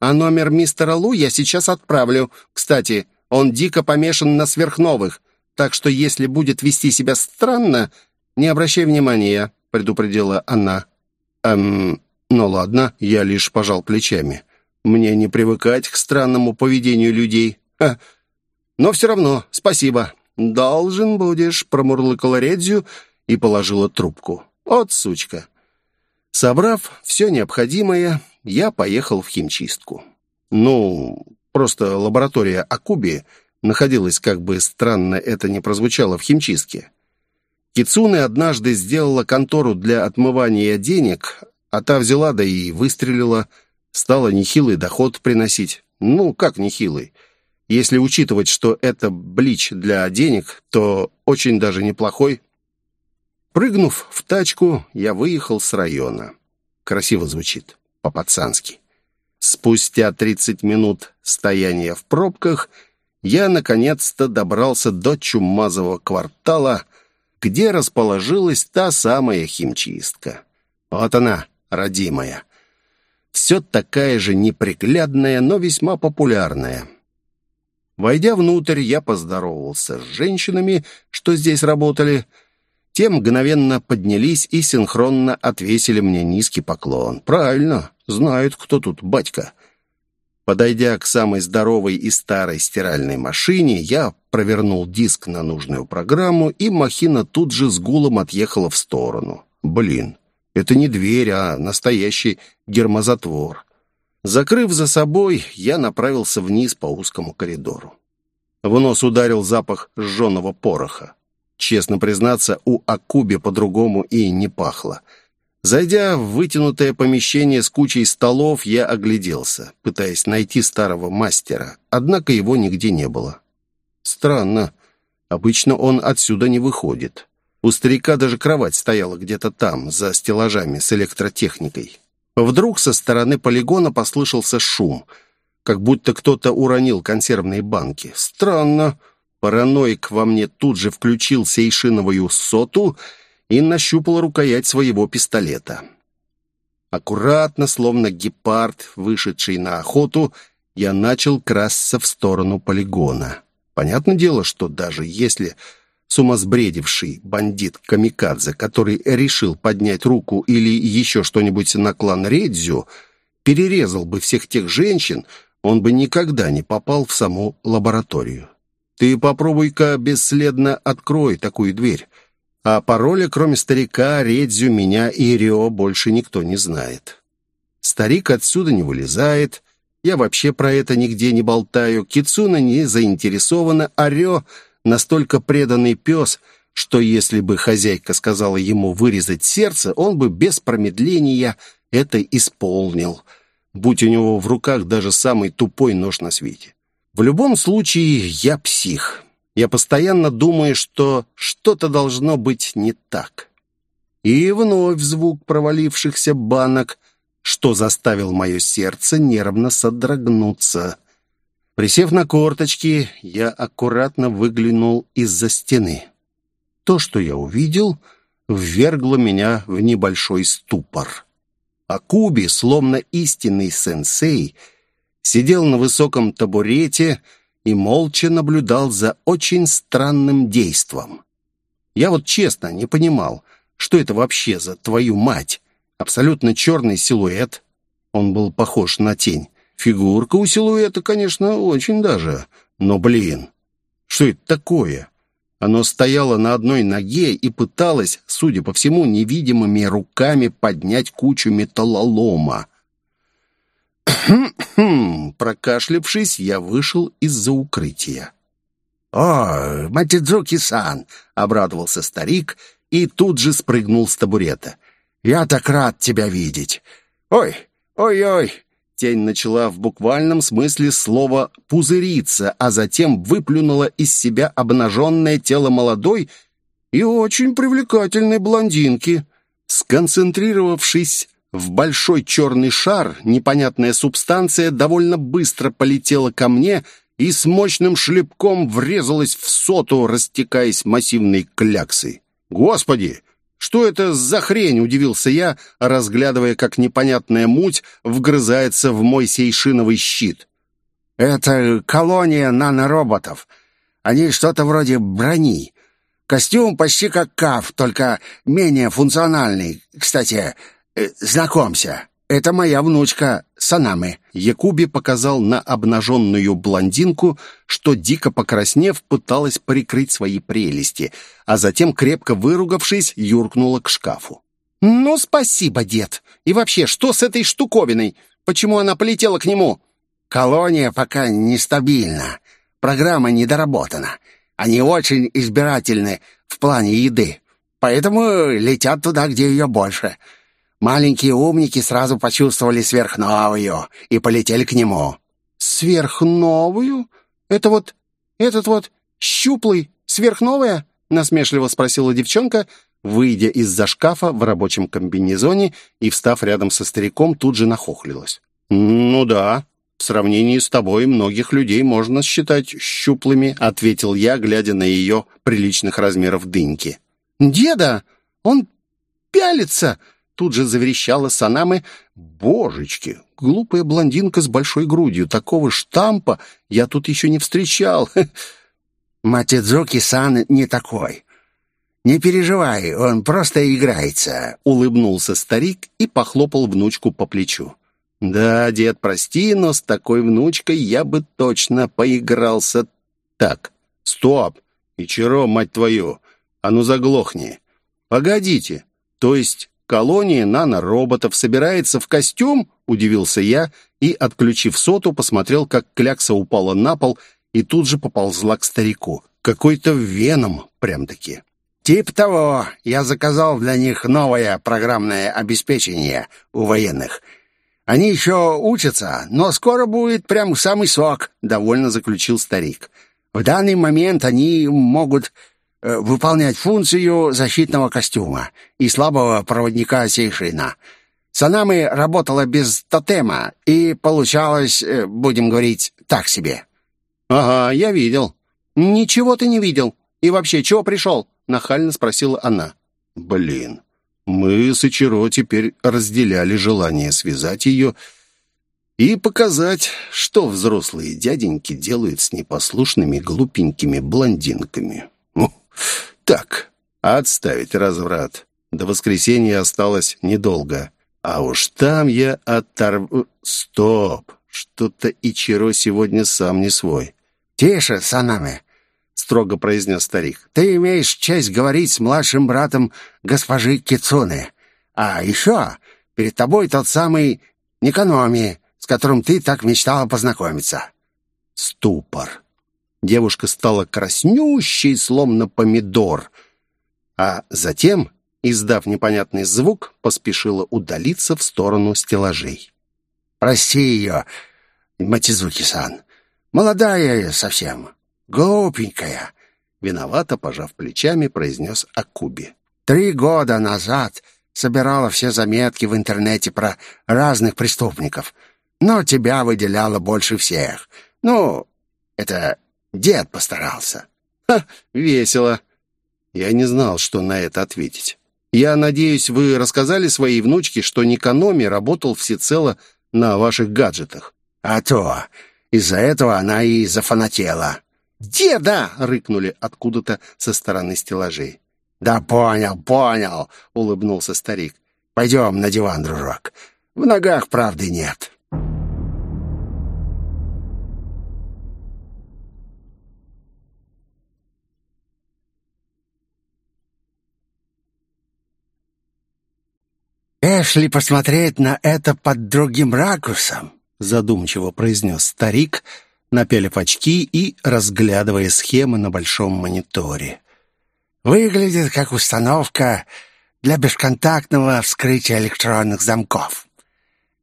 А номер мистера Лу я сейчас отправлю. Кстати, он дико помешан на сверхновых. Так что если будет вести себя странно, не обращай внимания», — предупредила она. «Эм, ну ладно, я лишь пожал плечами. Мне не привыкать к странному поведению людей. Ха. Но все равно, спасибо. Должен будешь», — промурлыкала Редзю и положила трубку. «От сучка». Собрав все необходимое, я поехал в химчистку. Ну, просто лаборатория Акуби находилась, как бы странно это ни прозвучало, в химчистке. Кицуне однажды сделала контору для отмывания денег, а та взяла да и выстрелила, стала нехилый доход приносить. Ну, как нехилый? Если учитывать, что это блич для денег, то очень даже неплохой. Прыгнув в тачку, я выехал с района. Красиво звучит, по-пацански. Спустя 30 минут стояния в пробках я наконец-то добрался до чумазового квартала, где расположилась та самая химчистка. Вот она, родимая. Все такая же неприглядная, но весьма популярная. Войдя внутрь, я поздоровался с женщинами, что здесь работали. Те мгновенно поднялись и синхронно отвесили мне низкий поклон. Правильно, знают, кто тут батька. Подойдя к самой здоровой и старой стиральной машине, я провернул диск на нужную программу, и махина тут же с гулом отъехала в сторону. Блин, это не дверь, а настоящий гермозатвор. Закрыв за собой, я направился вниз по узкому коридору. В нос ударил запах сжженного пороха. Честно признаться, у Акуби по-другому и не пахло — Зайдя в вытянутое помещение с кучей столов, я огляделся, пытаясь найти старого мастера, однако его нигде не было. Странно. Обычно он отсюда не выходит. У старика даже кровать стояла где-то там, за стеллажами с электротехникой. Вдруг со стороны полигона послышался шум, как будто кто-то уронил консервные банки. Странно. Параноик во мне тут же включил сейшиновую соту — и нащупал рукоять своего пистолета. Аккуратно, словно гепард, вышедший на охоту, я начал красться в сторону полигона. Понятное дело, что даже если сумасбредивший бандит Камикадзе, который решил поднять руку или еще что-нибудь на клан Редзю, перерезал бы всех тех женщин, он бы никогда не попал в саму лабораторию. Ты попробуй-ка бесследно открой такую дверь. А пароля, кроме старика, Редзю, меня и Рио, больше никто не знает. Старик отсюда не вылезает. Я вообще про это нигде не болтаю. Кицуна не заинтересована, а Рио настолько преданный пес, что если бы хозяйка сказала ему вырезать сердце, он бы без промедления это исполнил, будь у него в руках даже самый тупой нож на свете. В любом случае, я псих. Я постоянно думаю, что что-то должно быть не так. И вновь звук провалившихся банок, что заставил мое сердце нервно содрогнуться. Присев на корточки, я аккуратно выглянул из-за стены. То, что я увидел, ввергло меня в небольшой ступор. А Куби, словно истинный сенсей, сидел на высоком табурете, и молча наблюдал за очень странным действом. Я вот честно не понимал, что это вообще за твою мать? Абсолютно черный силуэт. Он был похож на тень. Фигурка у силуэта, конечно, очень даже. Но, блин, что это такое? Оно стояло на одной ноге и пыталось, судя по всему, невидимыми руками поднять кучу металлолома. «Хм-хм!» Прокашлявшись, я вышел из-за укрытия. «О, Матидзуки-сан!» — обрадовался старик и тут же спрыгнул с табурета. «Я так рад тебя видеть! Ой, ой-ой!» Тень начала в буквальном смысле слова «пузыриться», а затем выплюнула из себя обнаженное тело молодой и очень привлекательной блондинки». Сконцентрировавшись в большой черный шар, непонятная субстанция довольно быстро полетела ко мне и с мощным шлепком врезалась в соту, растекаясь массивной кляксой. «Господи! Что это за хрень?» — удивился я, разглядывая, как непонятная муть вгрызается в мой сейшиновый щит. «Это колония нанороботов. Они что-то вроде брони. Костюм почти как каф, только менее функциональный. Кстати, э, знакомься, это моя внучка Санамы». Якуби показал на обнаженную блондинку, что, дико покраснев, пыталась прикрыть свои прелести, а затем, крепко выругавшись, юркнула к шкафу. «Ну, спасибо, дед. И вообще, что с этой штуковиной? Почему она полетела к нему?» «Колония пока нестабильна. Программа недоработана. Они очень избирательны в плане еды, поэтому летят туда, где ее больше. Маленькие умники сразу почувствовали сверхновую и полетели к нему. «Сверхновую? Это вот... этот вот щуплый сверхновая?» — насмешливо спросила девчонка, выйдя из-за шкафа в рабочем комбинезоне и, встав рядом со стариком, тут же нахохлилась. «Ну да, «В сравнении с тобой многих людей можно считать щуплыми», ответил я, глядя на ее приличных размеров дыньки. «Деда, он пялится!» Тут же заверещала Санамы. «Божечки, глупая блондинка с большой грудью. Такого штампа я тут еще не встречал». «Матидзуки-сан не такой. Не переживай, он просто играется», — улыбнулся старик и похлопал внучку по плечу. Да, дед, прости, но с такой внучкой я бы точно поигрался. Так, стоп! Ичиро, мать твою! А ну заглохни! Погодите, то есть колония нанороботов собирается в костюм? Удивился я и, отключив соту, посмотрел, как клякса упала на пол и тут же поползла к старику. Какой-то веном прям-таки. «Тип того. Я заказал для них новое программное обеспечение у военных. Они еще учатся, но скоро будет прям самый сок», — довольно заключил старик. «В данный момент они могут выполнять функцию защитного костюма и слабого проводника Сейшина. Санами работала без тотема, и получалось, э, будем говорить, так себе». «Ага, я видел». «Ничего ты не видел. И вообще, чего пришел?» — нахально спросила она. «Блин, мы с Ичиро теперь разделяли желание связать ее и показать, что взрослые дяденьки делают с непослушными глупенькими блондинками. Так, отставить разврат. До воскресенья осталось недолго. А уж там я оторву... Стоп! Что-то Ичиро сегодня сам не свой. «Тише, Санаме! строго произнес старик. «Ты имеешь честь говорить с младшим братом госпожи Кицуны. А еще перед тобой тот самый Никономи, с которым ты так мечтала познакомиться». Ступор. Девушка стала краснющей, словно помидор. А затем, издав непонятный звук, поспешила удалиться в сторону стеллажей. «Прости ее, Матизуки-сан. Молодая совсем. «Глупенькая!» — виновато, пожав плечами, произнес Акуби. «Три года назад собирала все заметки в интернете про разных преступников, но тебя выделяла больше всех. Ну, это дед постарался». «Ха, весело!» Я не знал, что на это ответить. «Я надеюсь, вы рассказали своей внучке, что Никаноми работал всецело на ваших гаджетах?» «А то! Из-за этого она и зафанатела». «Деда!» — рыкнули откуда-то со стороны стеллажей. «Да понял, понял!» — улыбнулся старик. «Пойдем на диван, дружок. В ногах правды нет». «Эшли посмотреть на это под другим ракурсом», — задумчиво произнес старик, — напялив очки и разглядывая схемы на большом мониторе. «Выглядит как установка для бесконтактного вскрытия электронных замков.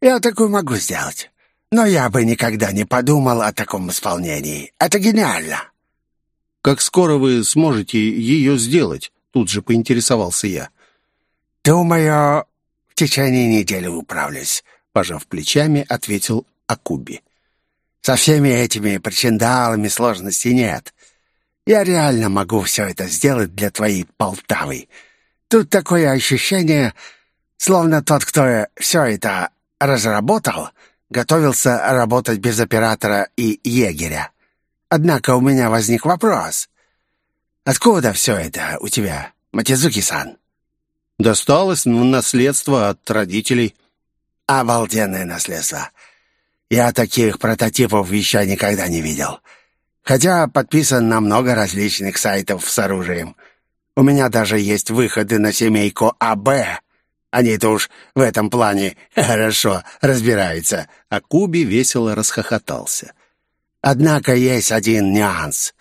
Я такую могу сделать, но я бы никогда не подумал о таком исполнении. Это гениально!» «Как скоро вы сможете ее сделать?» Тут же поинтересовался я. «Думаю, в течение недели управлюсь», — пожав плечами, ответил Акуби. «Со всеми этими причиндалами сложностей нет. Я реально могу все это сделать для твоей Полтавы. Тут такое ощущение, словно тот, кто все это разработал, готовился работать без оператора и егеря. Однако у меня возник вопрос. Откуда все это у тебя, Матизуки-сан?» «Досталось в наследство от родителей». «Обалденное наследство. Я таких прототипов еще никогда не видел. Хотя подписан на много различных сайтов с оружием. У меня даже есть выходы на семейку АБ. Они-то уж в этом плане хорошо разбираются». А Куби весело расхохотался. «Однако есть один нюанс.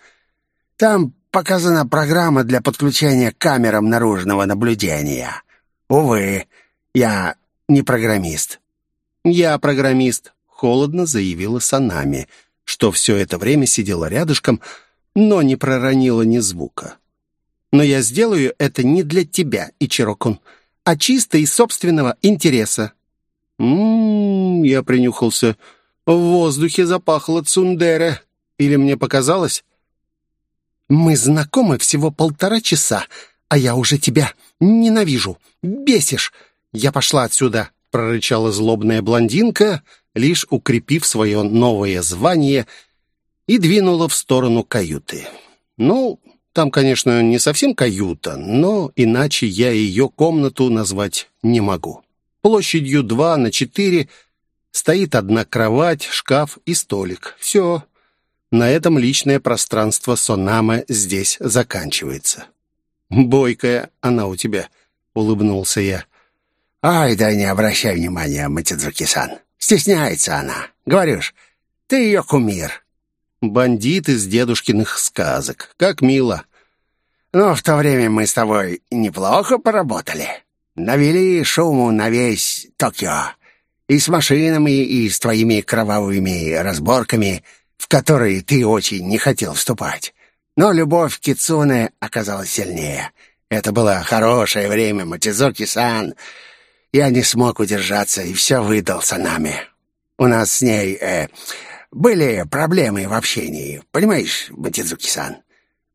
Там показана программа для подключения к камерам наружного наблюдения. Увы, я не программист». «Я программист», — холодно заявила Санами — что все это время сидела рядышком, но не проронила ни звука. «Но я сделаю это не для тебя, Ичирокун, а чисто из собственного интереса». «М-м-м», я принюхался, в воздухе запахло цундере. Или мне показалось? «Мы знакомы всего полтора часа, а я уже тебя ненавижу, бесишь. Я пошла отсюда», — прорычала злобная блондинка, — лишь укрепив свое новое звание, и двинула в сторону каюты. Ну, там, конечно, не совсем каюта, но иначе я ее комнату назвать не могу. Площадью два на четыре стоит одна кровать, шкаф и столик. Все. На этом личное пространство Сонамы здесь заканчивается. «Бойкая она у тебя», — улыбнулся я. «Ай, да не обращай внимания, Матидзуки-сан. Стесняется она. Говоришь, ты ее кумир. Бандит из дедушкиных сказок. Как мило. Но в то время мы с тобой неплохо поработали. Навели шуму на весь Токио. И с машинами, и с твоими кровавыми разборками, в которые ты очень не хотел вступать. Но любовь к Кицуне оказалась сильнее. Это было хорошее время, Матизоки-сан. Я не смог удержаться и все выдал нами. У нас с ней э, были проблемы в общении, понимаешь, Батидзуки-сан?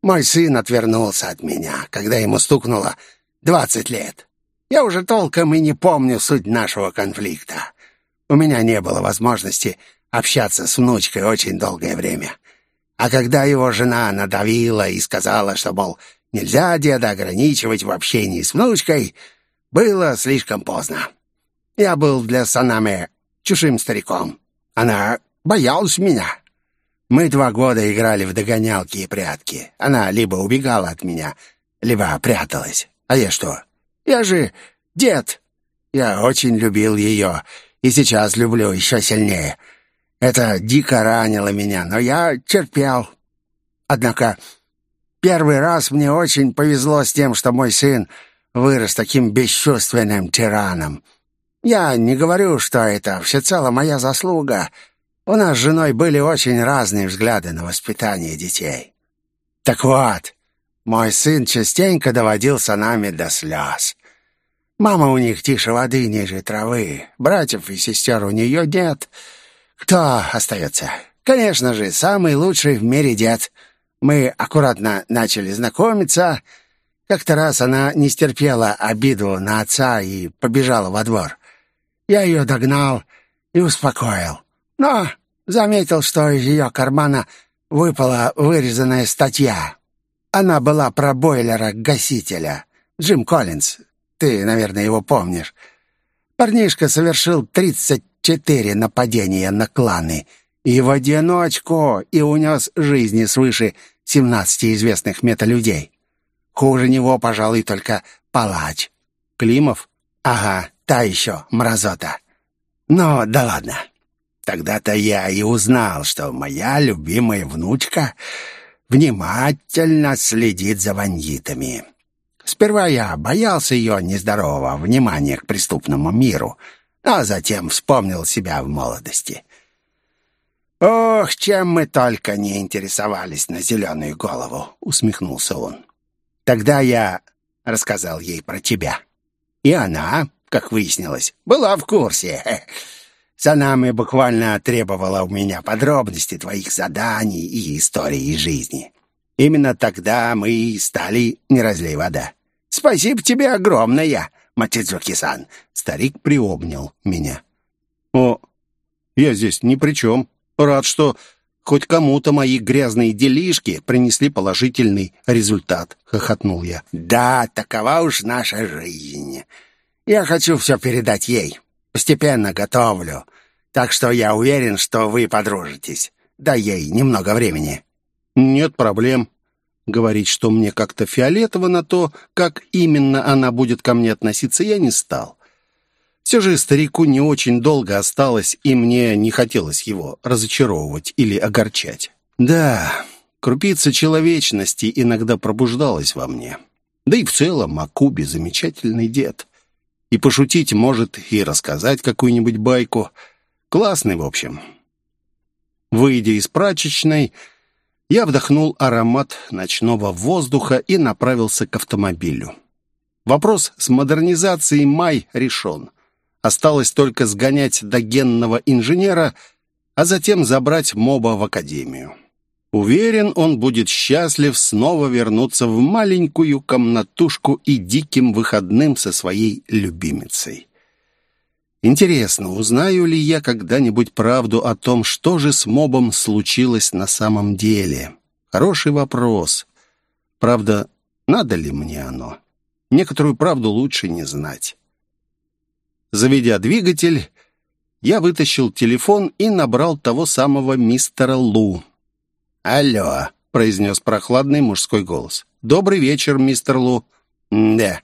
Мой сын отвернулся от меня, когда ему стукнуло двадцать лет. Я уже толком и не помню суть нашего конфликта. У меня не было возможности общаться с внучкой очень долгое время. А когда его жена надавила и сказала, что, мол, нельзя деда ограничивать в общении с внучкой, было слишком поздно. Я был для Санаме чужим стариком. Она боялась меня. Мы два года играли в догонялки и прятки. Она либо убегала от меня, либо пряталась. А я что? Я же дед. Я очень любил ее, и сейчас люблю еще сильнее. Это дико ранило меня, но я терпел. Однако первый раз мне очень повезло с тем, что мой сын вырос таким бесчувственным тираном. Я не говорю, что это всецело моя заслуга. У нас с женой были очень разные взгляды на воспитание детей. Так вот, мой сын частенько доводился нами до слез. Мама у них тише воды, ниже травы. Братьев и сестер у нее нет. Кто остается? Конечно же, самый лучший в мире дед. Мы аккуратно начали знакомиться — как-то раз она не стерпела обиду на отца и побежала во двор. Я ее догнал и успокоил. Но заметил, что из ее кармана выпала вырезанная статья. Она была про бойлера-гасителя. Джим Коллинз. Ты, наверное, его помнишь. Парнишка совершил 34 нападения на кланы. И в одиночку, и унес жизни свыше 17 известных металюдей. Хуже него, пожалуй, только палач. Климов? Ага, та еще мразота. Но да ладно. Тогда-то я и узнал, что моя любимая внучка внимательно следит за бандитами. Сперва я боялся ее нездорового внимания к преступному миру, а затем вспомнил себя в молодости. «Ох, чем мы только не интересовались на зеленую голову!» — усмехнулся он. Тогда я рассказал ей про тебя. И она, как выяснилось, была в курсе. Санаме буквально требовала у меня подробности твоих заданий и истории жизни. Именно тогда мы и стали «Не разлей вода». Спасибо тебе огромное, Матидзуки-сан. Старик приобнял меня. О, я здесь ни при чем. Рад, что хоть кому-то мои грязные делишки принесли положительный результат, хохотнул я. Да, такова уж наша жизнь. Я хочу все передать ей. Постепенно готовлю. Так что я уверен, что вы подружитесь. Дай ей немного времени. Нет проблем. Говорить, что мне как-то фиолетово на то, как именно она будет ко мне относиться, я не стал. Все же старику не очень долго осталось, и мне не хотелось его разочаровывать или огорчать. Да, крупица человечности иногда пробуждалась во мне. Да и в целом Акуби замечательный дед. И пошутить может, и рассказать какую-нибудь байку. Классный, в общем. Выйдя из прачечной, я вдохнул аромат ночного воздуха и направился к автомобилю. Вопрос с модернизацией «Май» решен. Осталось только сгонять до генного инженера, а затем забрать моба в академию. Уверен, он будет счастлив снова вернуться в маленькую комнатушку и диким выходным со своей любимицей. Интересно, узнаю ли я когда-нибудь правду о том, что же с мобом случилось на самом деле? Хороший вопрос. Правда, надо ли мне оно? Некоторую правду лучше не знать. Заведя двигатель, я вытащил телефон и набрал того самого мистера Лу. «Алло», — произнес прохладный мужской голос. «Добрый вечер, мистер Лу». «Да,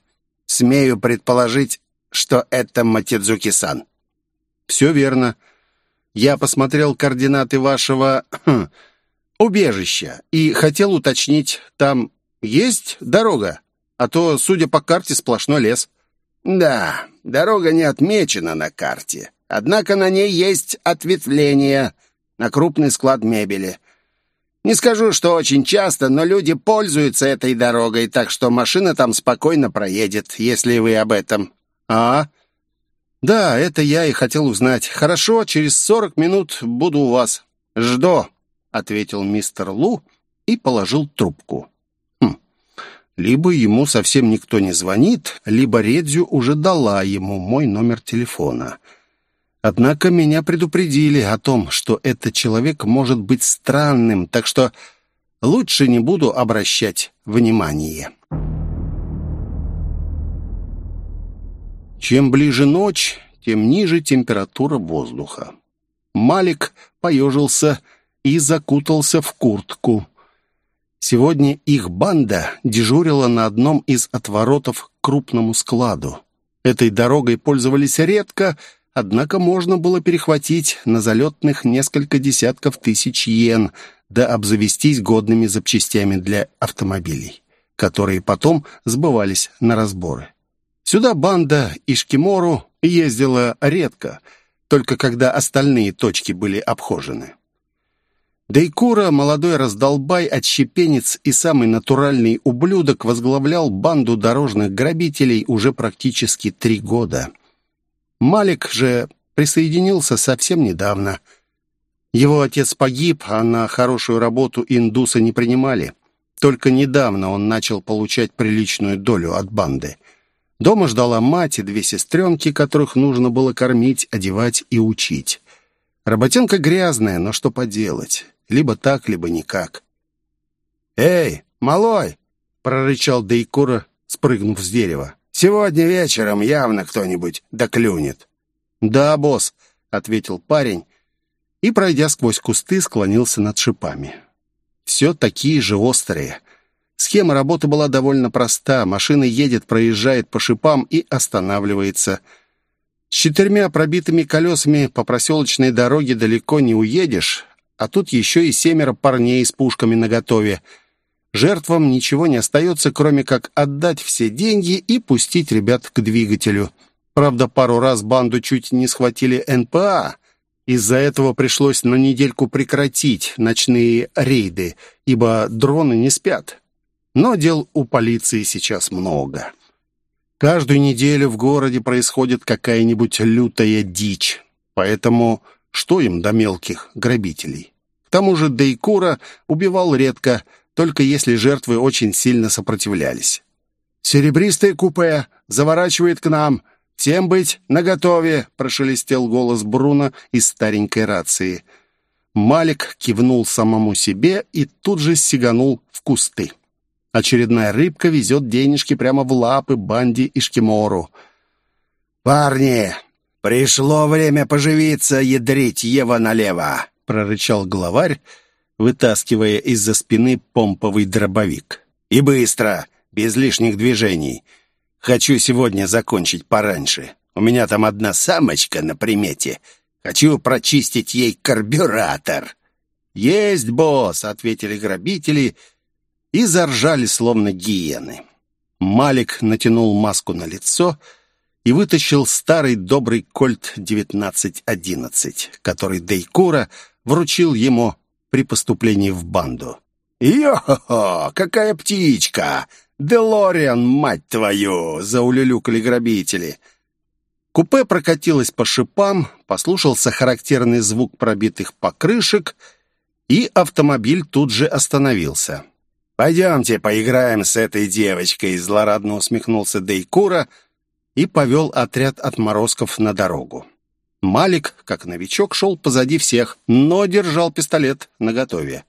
смею предположить, что это Матидзуки-сан». «Все верно. Я посмотрел координаты вашего хм, убежища и хотел уточнить, там есть дорога? А то, судя по карте, сплошной лес». «Да, дорога не отмечена на карте, однако на ней есть ответвление на крупный склад мебели». Не скажу, что очень часто, но люди пользуются этой дорогой, так что машина там спокойно проедет, если вы об этом. «А? Да, это я и хотел узнать. Хорошо, через сорок минут буду у вас. Жду», — ответил мистер Лу и положил трубку. Хм. Либо ему совсем никто не звонит, либо Редзю уже дала ему мой номер телефона. Однако меня предупредили о том, что этот человек может быть странным, так что лучше не буду обращать внимание. Чем ближе ночь, тем ниже температура воздуха. Малик поежился и закутался в куртку. Сегодня их банда дежурила на одном из отворотов к крупному складу. Этой дорогой пользовались редко, однако можно было перехватить на залетных несколько десятков тысяч йен, да обзавестись годными запчастями для автомобилей, которые потом сбывались на разборы. Сюда банда Ишкимору ездила редко, только когда остальные точки были обхожены. Дейкура, молодой раздолбай, отщепенец и самый натуральный ублюдок, возглавлял банду дорожных грабителей уже практически три года. Малик же присоединился совсем недавно. Его отец погиб, а на хорошую работу индусы не принимали. Только недавно он начал получать приличную долю от банды. Дома ждала мать и две сестренки, которых нужно было кормить, одевать и учить. Работенка грязная, но что поделать? Либо так, либо никак. «Эй, малой!» — прорычал Дейкура, спрыгнув с дерева. «Сегодня вечером явно кто-нибудь доклюнет». «Да, босс», — ответил парень, и, пройдя сквозь кусты, склонился над шипами. «Все такие же острые». Схема работы была довольно проста. Машина едет, проезжает по шипам и останавливается. С четырьмя пробитыми колесами по проселочной дороге далеко не уедешь, а тут еще и семеро парней с пушками наготове. Жертвам ничего не остается, кроме как отдать все деньги и пустить ребят к двигателю. Правда, пару раз банду чуть не схватили НПА. Из-за этого пришлось на недельку прекратить ночные рейды, ибо дроны не спят. Но дел у полиции сейчас много. Каждую неделю в городе происходит какая-нибудь лютая дичь. Поэтому что им до мелких грабителей? К тому же Дейкура убивал редко, только если жертвы очень сильно сопротивлялись. «Серебристое купе заворачивает к нам. Всем быть наготове!» — прошелестел голос Бруно из старенькой рации. Малик кивнул самому себе и тут же сиганул в кусты. Очередная рыбка везет денежки прямо в лапы Банди и Шкимору. «Парни, пришло время поживиться, ядрить Ева налево!» — прорычал главарь, вытаскивая из-за спины помповый дробовик. «И быстро, без лишних движений. Хочу сегодня закончить пораньше. У меня там одна самочка на примете. Хочу прочистить ей карбюратор». «Есть, босс!» — ответили грабители — и заржали, словно гиены. Малик натянул маску на лицо и вытащил старый добрый кольт 1911, который Дейкура вручил ему при поступлении в банду. «Йо-хо-хо! Какая птичка! Делориан, мать твою!» — заулюлюкали грабители. Купе прокатилось по шипам, послушался характерный звук пробитых покрышек, и автомобиль тут же остановился. «Пойдемте поиграем с этой девочкой», — злорадно усмехнулся Дейкура и повел отряд отморозков на дорогу. Малик, как новичок, шел позади всех, но держал пистолет наготове.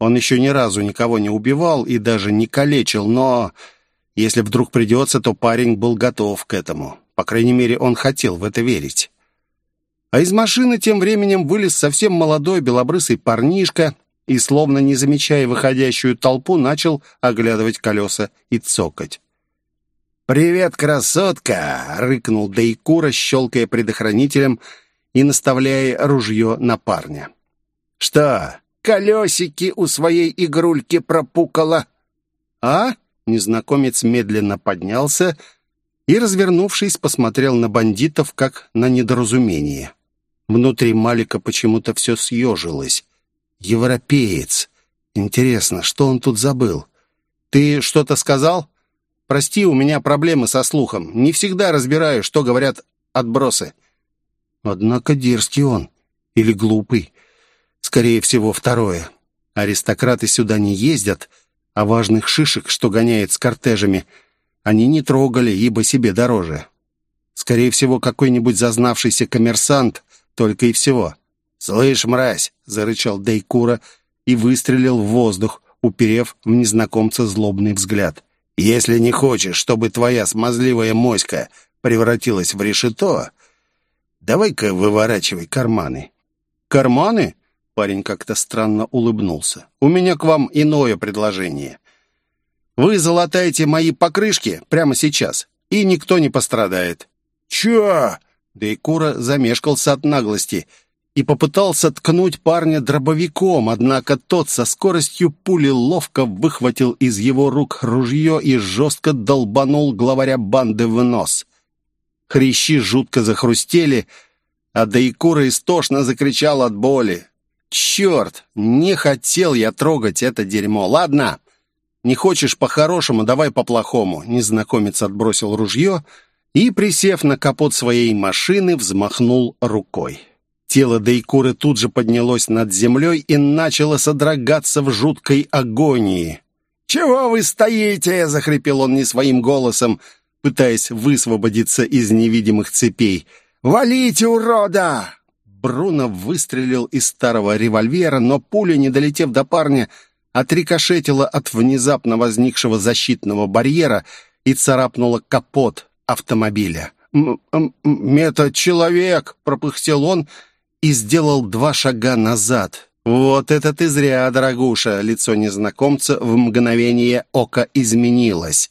Он еще ни разу никого не убивал и даже не калечил, но если вдруг придется, то парень был готов к этому. По крайней мере, он хотел в это верить. А из машины тем временем вылез совсем молодой белобрысый парнишка и, словно не замечая выходящую толпу, начал оглядывать колеса и цокать. «Привет, красотка!» — рыкнул Дейкура, щелкая предохранителем и наставляя ружье на парня. «Что, колесики у своей игрульки пропукала?» «А?» — незнакомец медленно поднялся и, развернувшись, посмотрел на бандитов, как на недоразумение. Внутри Малика почему-то все съежилось. Европеец. Интересно, что он тут забыл? Ты что-то сказал? Прости, у меня проблемы со слухом. Не всегда разбираю, что говорят отбросы. Однако дерзкий он. Или глупый. Скорее всего, второе. Аристократы сюда не ездят, а важных шишек, что гоняет с кортежами, они не трогали, ибо себе дороже. Скорее всего, какой-нибудь зазнавшийся коммерсант, только и всего. «Слышь, мразь!» — зарычал Дейкура и выстрелил в воздух, уперев в незнакомца злобный взгляд. «Если не хочешь, чтобы твоя смазливая моська превратилась в решето, давай-ка выворачивай карманы». «Карманы?» — парень как-то странно улыбнулся. «У меня к вам иное предложение. Вы залатаете мои покрышки прямо сейчас, и никто не пострадает». «Чё?» Дейкура замешкался от наглости — и попытался ткнуть парня дробовиком, однако тот со скоростью пули ловко выхватил из его рук ружье и жестко долбанул главаря банды в нос. Хрящи жутко захрустели, а Дайкура истошно закричал от боли. «Черт! Не хотел я трогать это дерьмо! Ладно, не хочешь по-хорошему, давай по-плохому!» Незнакомец отбросил ружье и, присев на капот своей машины, взмахнул рукой. Тело Дейкуры тут же поднялось над землей и начало содрогаться в жуткой агонии. «Чего вы стоите?» — захрипел он не своим голосом, пытаясь высвободиться из невидимых цепей. «Валите, урода!» Бруно выстрелил из старого револьвера, но пуля, не долетев до парня, отрикошетила от внезапно возникшего защитного барьера и царапнула капот автомобиля. «Мета-человек!» — пропыхтел он — и сделал два шага назад. «Вот это ты зря, дорогуша!» Лицо незнакомца в мгновение ока изменилось.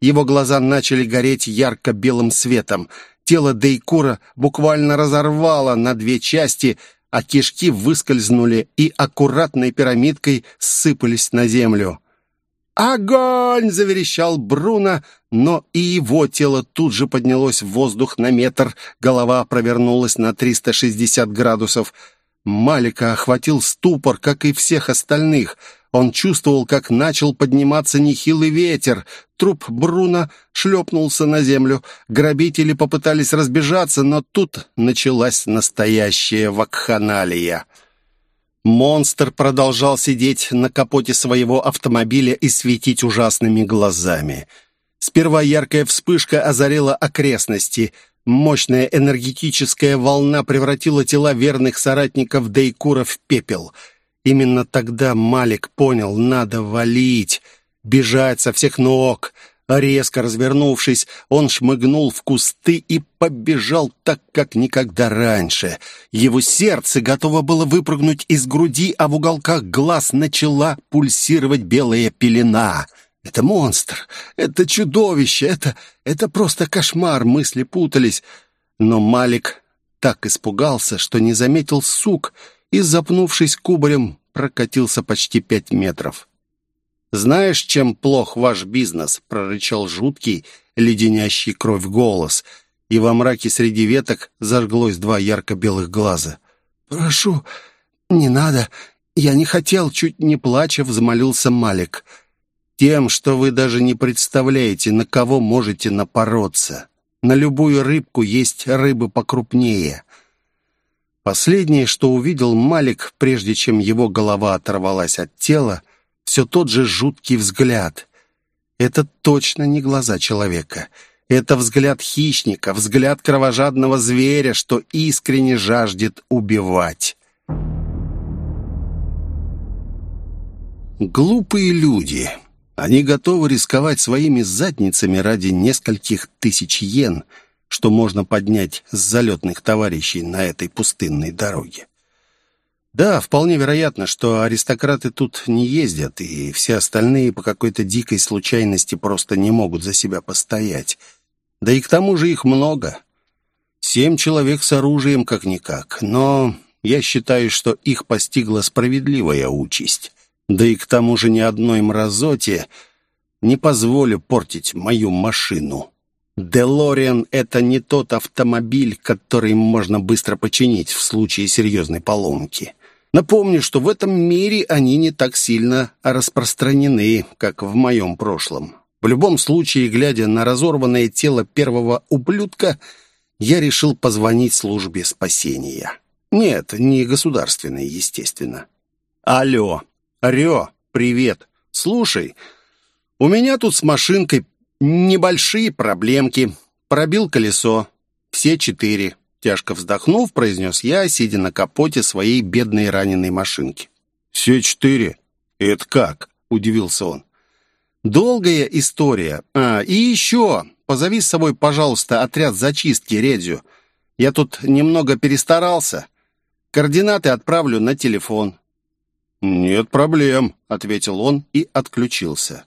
Его глаза начали гореть ярко-белым светом. Тело Дейкура буквально разорвало на две части, а кишки выскользнули и аккуратной пирамидкой сыпались на землю. «Огонь!» — заверещал Бруно, но и его тело тут же поднялось в воздух на метр, голова провернулась на 360 градусов. Малика охватил ступор, как и всех остальных. Он чувствовал, как начал подниматься нехилый ветер. Труп Бруно шлепнулся на землю. Грабители попытались разбежаться, но тут началась настоящая вакханалия. Монстр продолжал сидеть на капоте своего автомобиля и светить ужасными глазами. Сперва яркая вспышка озарила окрестности. Мощная энергетическая волна превратила тела верных соратников Дейкура в пепел — Именно тогда Малик понял, надо валить, бежать со всех ног. Резко развернувшись, он шмыгнул в кусты и побежал так, как никогда раньше. Его сердце готово было выпрыгнуть из груди, а в уголках глаз начала пульсировать белая пелена. «Это монстр! Это чудовище! Это, это просто кошмар!» Мысли путались. Но Малик так испугался, что не заметил сук — и, запнувшись кубарем, прокатился почти пять метров. «Знаешь, чем плох ваш бизнес?» — прорычал жуткий, леденящий кровь голос, и во мраке среди веток зажглось два ярко-белых глаза. «Прошу, не надо, я не хотел», — чуть не плача взмолился Малик. «Тем, что вы даже не представляете, на кого можете напороться. На любую рыбку есть рыбы покрупнее». Последнее, что увидел Малик, прежде чем его голова оторвалась от тела, все тот же жуткий взгляд. Это точно не глаза человека. Это взгляд хищника, взгляд кровожадного зверя, что искренне жаждет убивать. Глупые люди. Они готовы рисковать своими задницами ради нескольких тысяч йен — что можно поднять с залетных товарищей на этой пустынной дороге. Да, вполне вероятно, что аристократы тут не ездят, и все остальные по какой-то дикой случайности просто не могут за себя постоять. Да и к тому же их много. Семь человек с оружием как-никак, но я считаю, что их постигла справедливая участь. Да и к тому же ни одной мразоте не позволю портить мою машину. Делориан — это не тот автомобиль, который можно быстро починить в случае серьезной поломки. Напомню, что в этом мире они не так сильно распространены, как в моем прошлом. В любом случае, глядя на разорванное тело первого ублюдка, я решил позвонить службе спасения. Нет, не государственной, естественно. Алло, Рё, привет. Слушай, у меня тут с машинкой Небольшие проблемки. Пробил колесо. Все четыре. Тяжко вздохнув, произнес я, сидя на капоте своей бедной раненой машинки. «Все четыре? Это как?» — удивился он. «Долгая история. А, и еще, позови с собой, пожалуйста, отряд зачистки Редзю. Я тут немного перестарался. Координаты отправлю на телефон». «Нет проблем», — ответил он и отключился.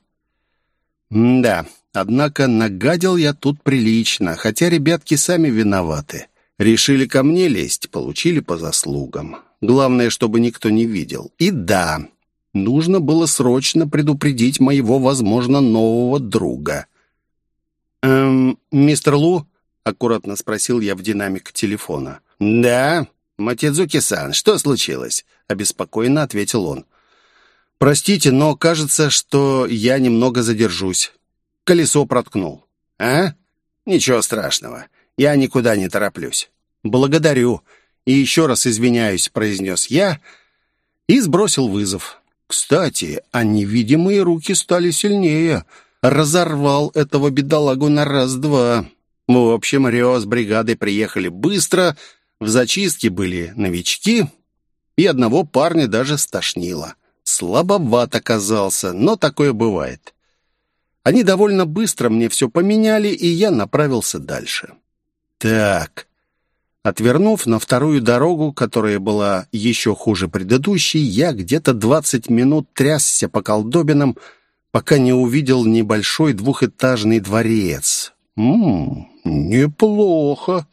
«Да, Однако нагадил я тут прилично, хотя ребятки сами виноваты. Решили ко мне лезть, получили по заслугам. Главное, чтобы никто не видел. И да, нужно было срочно предупредить моего, возможно, нового друга. «Эм, мистер Лу?» — аккуратно спросил я в динамик телефона. «Да, Матидзуки-сан, что случилось?» — обеспокоенно ответил он. «Простите, но кажется, что я немного задержусь колесо проткнул. А? Ничего страшного. Я никуда не тороплюсь. Благодарю. И еще раз извиняюсь, произнес я и сбросил вызов. Кстати, а невидимые руки стали сильнее. Разорвал этого бедолагу на раз-два. В общем, Рио с бригадой приехали быстро, в зачистке были новички, и одного парня даже стошнило. Слабоват оказался, но такое бывает. Они довольно быстро мне все поменяли, и я направился дальше. Так. Отвернув на вторую дорогу, которая была еще хуже предыдущей, я где-то двадцать минут трясся по колдобинам, пока не увидел небольшой двухэтажный дворец. Ммм, неплохо.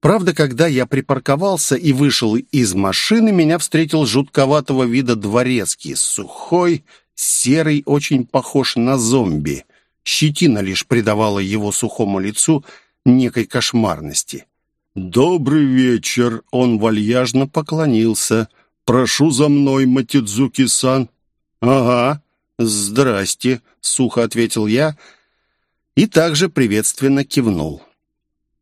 Правда, когда я припарковался и вышел из машины, меня встретил жутковатого вида дворецкий, сухой, Серый очень похож на зомби. Щетина лишь придавала его сухому лицу некой кошмарности. «Добрый вечер!» — он вальяжно поклонился. «Прошу за мной, Матидзуки-сан!» «Ага, здрасте», — сухо ответил я и также приветственно кивнул.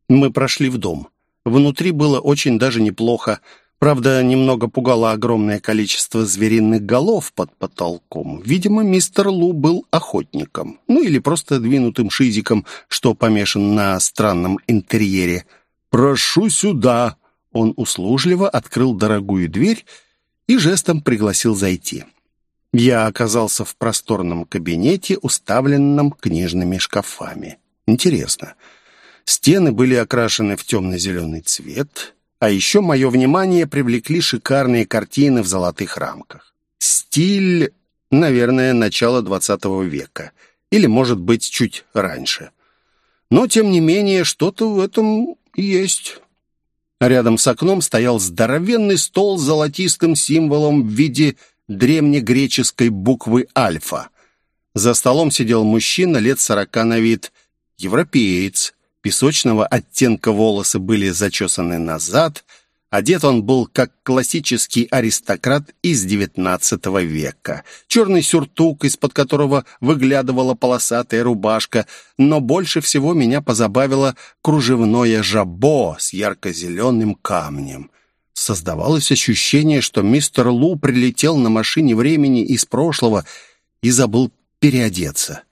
Мы прошли в дом. Внутри было очень даже неплохо. Правда, немного пугало огромное количество звериных голов под потолком. Видимо, мистер Лу был охотником. Ну или просто двинутым шизиком, что помешан на странном интерьере. «Прошу сюда!» Он услужливо открыл дорогую дверь и жестом пригласил зайти. Я оказался в просторном кабинете, уставленном книжными шкафами. Интересно, стены были окрашены в темно-зеленый цвет, а еще мое внимание привлекли шикарные картины в золотых рамках. Стиль, наверное, начала XX века, или, может быть, чуть раньше. Но, тем не менее, что-то в этом есть. Рядом с окном стоял здоровенный стол с золотистым символом в виде древнегреческой буквы «Альфа». За столом сидел мужчина лет сорока на вид, европеец. Песочного оттенка волосы были зачесаны назад. Одет он был как классический аристократ из XIX века. Черный сюртук, из-под которого выглядывала полосатая рубашка, но больше всего меня позабавило кружевное жабо с ярко-зеленым камнем. Создавалось ощущение, что мистер Лу прилетел на машине времени из прошлого и забыл переодеться.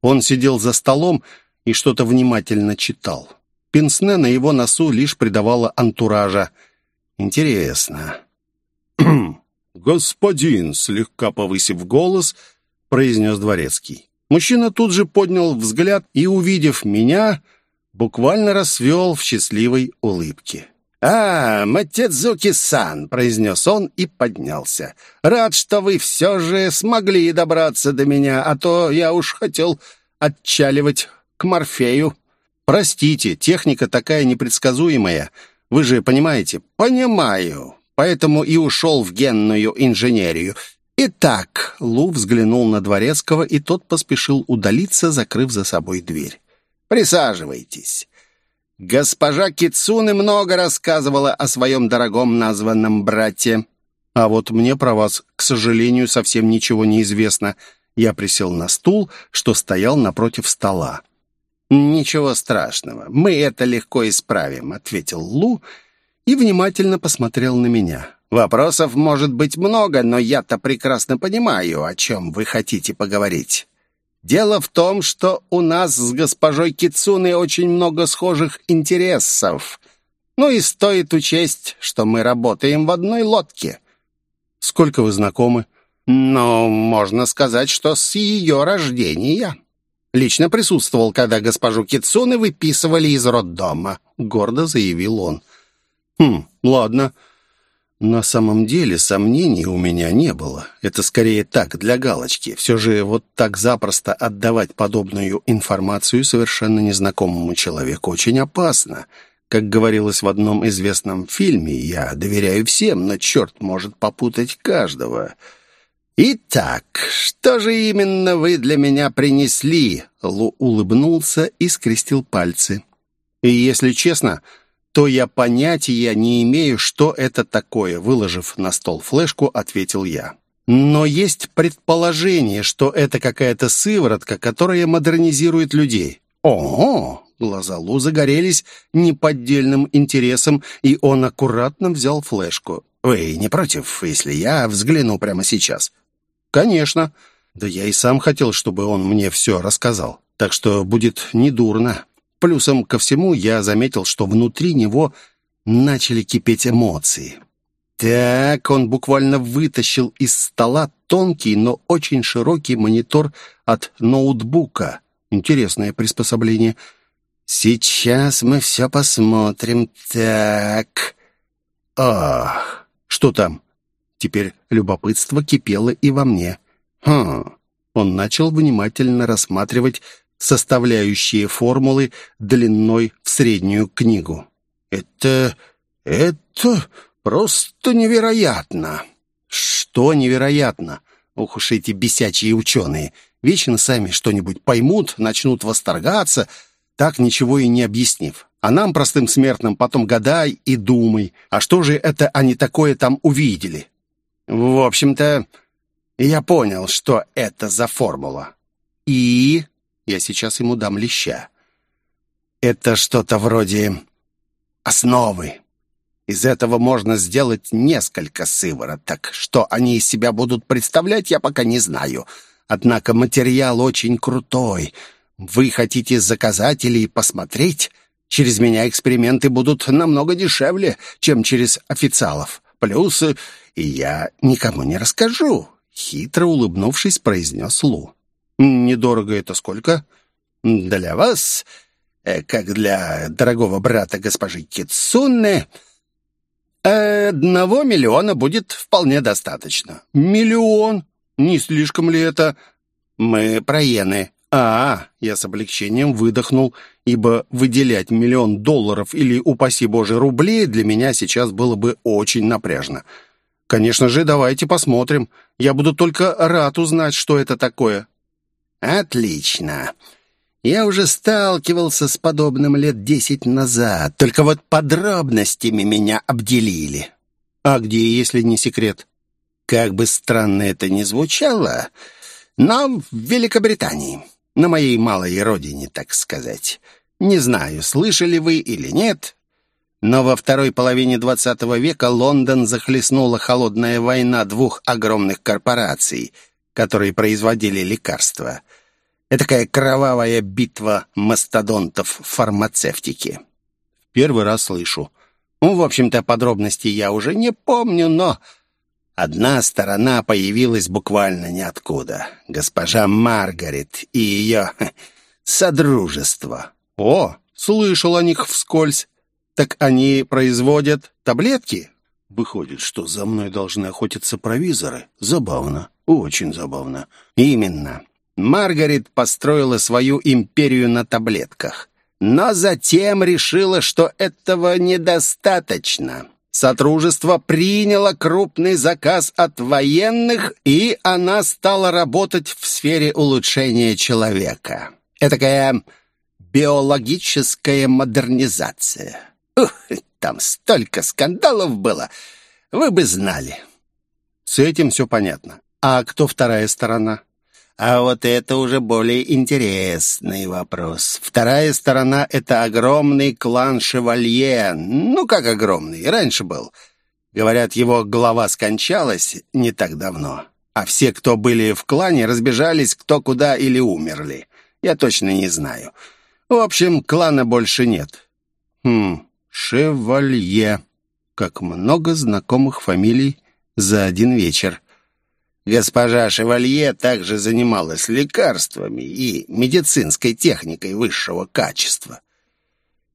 Он сидел за столом и что-то внимательно читал. Пенсне на его носу лишь придавало антуража. Интересно. «Господин», — слегка повысив голос, произнес дворецкий. Мужчина тут же поднял взгляд и, увидев меня, буквально расцвел в счастливой улыбке. «А, Матедзуки-сан», — произнес он и поднялся. «Рад, что вы все же смогли добраться до меня, а то я уж хотел отчаливать к Морфею». «Простите, техника такая непредсказуемая. Вы же понимаете?» «Понимаю. Поэтому и ушел в генную инженерию. Итак, Лу взглянул на Дворецкого, и тот поспешил удалиться, закрыв за собой дверь. «Присаживайтесь». Госпожа Кицуны много рассказывала о своем дорогом названном брате. А вот мне про вас, к сожалению, совсем ничего не известно. Я присел на стул, что стоял напротив стола. «Ничего страшного, мы это легко исправим», — ответил Лу и внимательно посмотрел на меня. «Вопросов может быть много, но я-то прекрасно понимаю, о чем вы хотите поговорить. Дело в том, что у нас с госпожой Кицуной очень много схожих интересов. Ну и стоит учесть, что мы работаем в одной лодке. Сколько вы знакомы? Ну, можно сказать, что с ее рождения. Лично присутствовал, когда госпожу Кицуны выписывали из роддома, гордо заявил он. Хм, ладно. На самом деле сомнений у меня не было. Это скорее так, для галочки. Все же вот так запросто отдавать подобную информацию совершенно незнакомому человеку очень опасно. Как говорилось в одном известном фильме, я доверяю всем, но черт может попутать каждого. «Итак, что же именно вы для меня принесли?» Лу улыбнулся и скрестил пальцы. «И если честно...» то я понятия не имею, что это такое», выложив на стол флешку, ответил я. «Но есть предположение, что это какая-то сыворотка, которая модернизирует людей». «Ого!» Глаза Лу загорелись неподдельным интересом, и он аккуратно взял флешку. «Вы не против, если я взгляну прямо сейчас?» «Конечно. Да я и сам хотел, чтобы он мне все рассказал. Так что будет недурно. Плюсом ко всему я заметил, что внутри него начали кипеть эмоции. Так, он буквально вытащил из стола тонкий, но очень широкий монитор от ноутбука. Интересное приспособление. «Сейчас мы все посмотрим. Так...» «Ах, что там?» Теперь любопытство кипело и во мне. «Хм...» Он начал внимательно рассматривать составляющие формулы длиной в среднюю книгу. «Это... это просто невероятно!» «Что невероятно? Ох уж эти бесячие ученые! Вечно сами что-нибудь поймут, начнут восторгаться, так ничего и не объяснив. А нам, простым смертным, потом гадай и думай, а что же это они такое там увидели?» «В общем-то, я понял, что это за формула. И я сейчас ему дам леща. Это что-то вроде основы. Из этого можно сделать несколько сывороток. Что они из себя будут представлять, я пока не знаю. Однако материал очень крутой. Вы хотите заказать или посмотреть? Через меня эксперименты будут намного дешевле, чем через официалов. Плюс и я никому не расскажу. Хитро улыбнувшись, произнес Лу. «Недорого это сколько?» «Для вас, э, как для дорогого брата госпожи Китсуны, одного миллиона будет вполне достаточно». «Миллион? Не слишком ли это?» «Мы про иены». «А, я с облегчением выдохнул, ибо выделять миллион долларов или, упаси Боже, рублей для меня сейчас было бы очень напряжно. Конечно же, давайте посмотрим. Я буду только рад узнать, что это такое». «Отлично. Я уже сталкивался с подобным лет десять назад, только вот подробностями меня обделили». «А где, если не секрет?» «Как бы странно это ни звучало, но в Великобритании, на моей малой родине, так сказать. Не знаю, слышали вы или нет, но во второй половине XX века Лондон захлестнула холодная война двух огромных корпораций, которые производили лекарства. Этакая кровавая битва мастодонтов фармацевтики. Первый раз слышу. Ну, в общем-то, подробностей я уже не помню, но... Одна сторона появилась буквально ниоткуда. Госпожа Маргарет и ее содружество. О, слышал о них вскользь. «Так они производят таблетки?» «Выходит, что за мной должны охотиться провизоры. Забавно, очень забавно». «Именно. Маргарет построила свою империю на таблетках, но затем решила, что этого недостаточно». Сотрудничество приняло крупный заказ от военных, и она стала работать в сфере улучшения человека. Этакая биологическая модернизация. Ух, там столько скандалов было, вы бы знали. С этим все понятно. А кто вторая сторона? А вот это уже более интересный вопрос. Вторая сторона — это огромный клан Шевалье. Ну, как огромный, раньше был. Говорят, его глава скончалась не так давно. А все, кто были в клане, разбежались кто куда или умерли. Я точно не знаю. В общем, клана больше нет. Хм, Шевалье. Как много знакомых фамилий за один вечер. Госпожа Шевалье также занималась лекарствами и медицинской техникой высшего качества.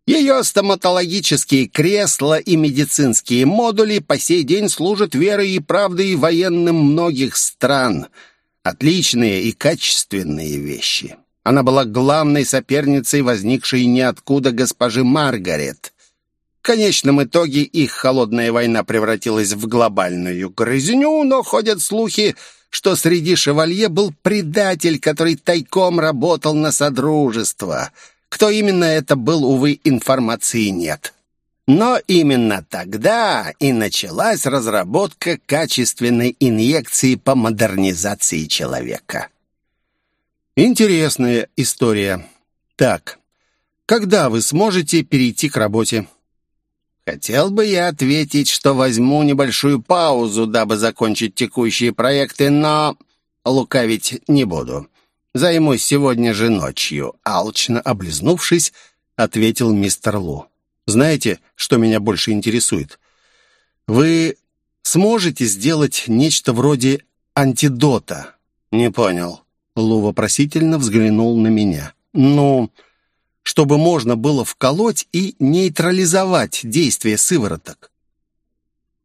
Ее стоматологические кресла и медицинские модули по сей день служат верой и правдой военным многих стран. Отличные и качественные вещи. Она была главной соперницей возникшей ниоткуда госпожи Маргарет. В конечном итоге их холодная война превратилась в глобальную грызню, но ходят слухи, что среди шевалье был предатель, который тайком работал на Содружество. Кто именно это был, увы, информации нет. Но именно тогда и началась разработка качественной инъекции по модернизации человека. Интересная история. Так, когда вы сможете перейти к работе? Хотел бы я ответить, что возьму небольшую паузу, дабы закончить текущие проекты, но лукавить не буду. Займусь сегодня же ночью, алчно облизнувшись, ответил мистер Лу. Знаете, что меня больше интересует? Вы сможете сделать нечто вроде антидота? Не понял. Лу вопросительно взглянул на меня. Ну, чтобы можно было вколоть и нейтрализовать действие сывороток.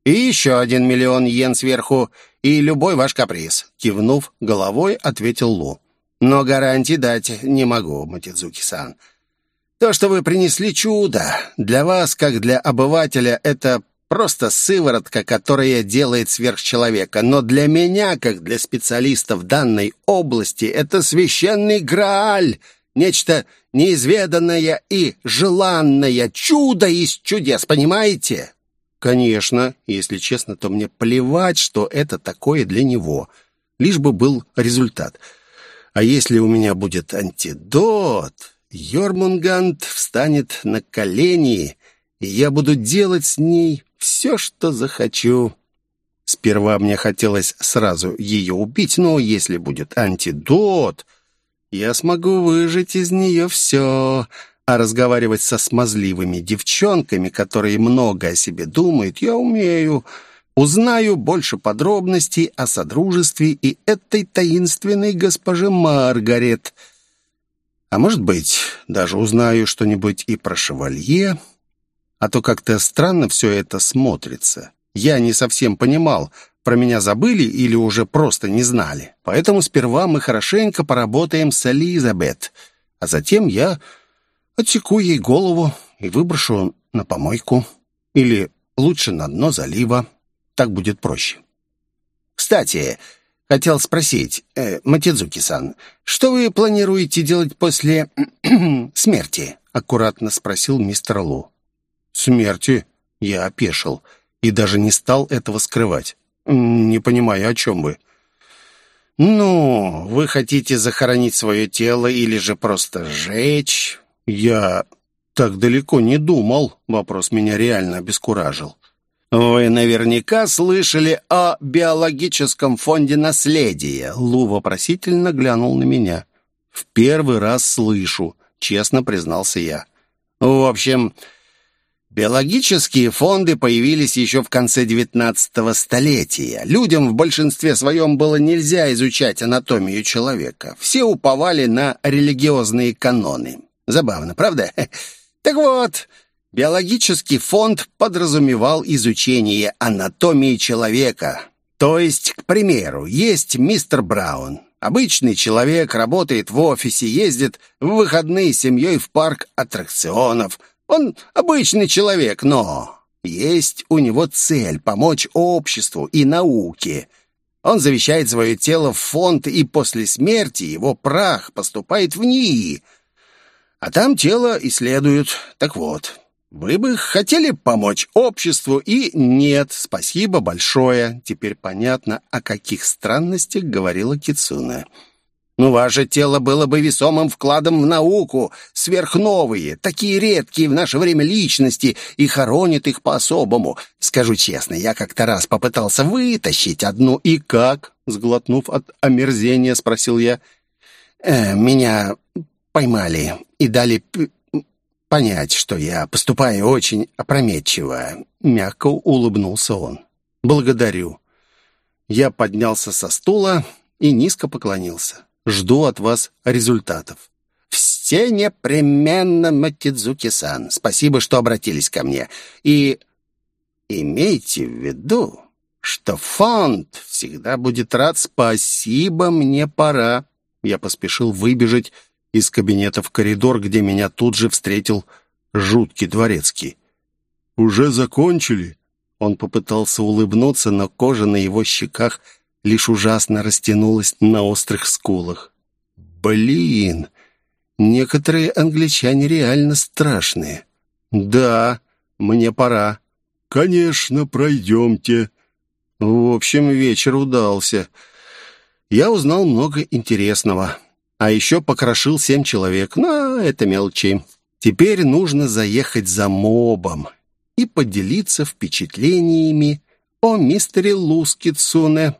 «И еще один миллион йен сверху, и любой ваш каприз», — кивнув головой, ответил Лу. «Но гарантий дать не могу, Матидзуки-сан. То, что вы принесли чудо, для вас, как для обывателя, это просто сыворотка, которая делает сверхчеловека. Но для меня, как для специалиста в данной области, это священный Грааль, нечто неизведанное и желанное, чудо из чудес, понимаете? Конечно, если честно, то мне плевать, что это такое для него. лишь бы был результат. А если у меня будет антидот, Йормунгант встанет на колени, и я буду делать с ней все, что захочу. Сперва мне хотелось сразу ее убить, но если будет антидот, я смогу выжить из нее все. А разговаривать со смазливыми девчонками, которые много о себе думают, я умею. Узнаю больше подробностей о содружестве и этой таинственной госпоже Маргарет. А может быть, даже узнаю что-нибудь и про шевалье, а то как-то странно все это смотрится. Я не совсем понимал, про меня забыли или уже просто не знали. Поэтому сперва мы хорошенько поработаем с Элизабет, а затем я отсеку ей голову и выброшу на помойку. Или лучше на дно залива. Так будет проще. Кстати, хотел спросить, э, Матидзуки-сан, что вы планируете делать после смерти? Аккуратно спросил мистер Лу. «Смерти?» Я опешил и даже не стал этого скрывать. «Не понимаю, о чем вы?» «Ну, вы хотите захоронить свое тело или же просто сжечь?» «Я так далеко не думал». Вопрос меня реально обескуражил. «Вы наверняка слышали о биологическом фонде наследия». Лу вопросительно глянул на меня. «В первый раз слышу», — честно признался я. «В общем, Биологические фонды появились еще в конце XIX столетия. Людям в большинстве своем было нельзя изучать анатомию человека. Все уповали на религиозные каноны. Забавно, правда? Так вот, биологический фонд подразумевал изучение анатомии человека. То есть, к примеру, есть мистер Браун. Обычный человек работает в офисе, ездит в выходные с семьей в парк аттракционов – он обычный человек, но есть у него цель помочь обществу и науке. Он завещает свое тело в фонд, и после смерти его прах поступает в НИИ. А там тело исследуют. Так вот, вы бы хотели помочь обществу, и нет, спасибо большое. Теперь понятно, о каких странностях говорила Кицуна. Но ваше тело было бы весомым вкладом в науку. Сверхновые, такие редкие в наше время личности, и хоронят их по-особому. Скажу честно, я как-то раз попытался вытащить одну. И как? Сглотнув от омерзения, спросил я. Э, меня поймали и дали понять, что я поступаю очень опрометчиво. Мягко улыбнулся он. Благодарю. Я поднялся со стула и низко поклонился. Жду от вас результатов. Все непременно, Матидзуки-сан. Спасибо, что обратились ко мне. И имейте в виду, что фонд всегда будет рад. Спасибо, мне пора. Я поспешил выбежать из кабинета в коридор, где меня тут же встретил жуткий дворецкий. «Уже закончили?» Он попытался улыбнуться, но кожа на его щеках – лишь ужасно растянулась на острых скулах. «Блин! Некоторые англичане реально страшные. Да, мне пора». «Конечно, пройдемте». В общем, вечер удался. Я узнал много интересного. А еще покрошил семь человек. Но это мелочи. Теперь нужно заехать за мобом и поделиться впечатлениями о мистере Лускицуне.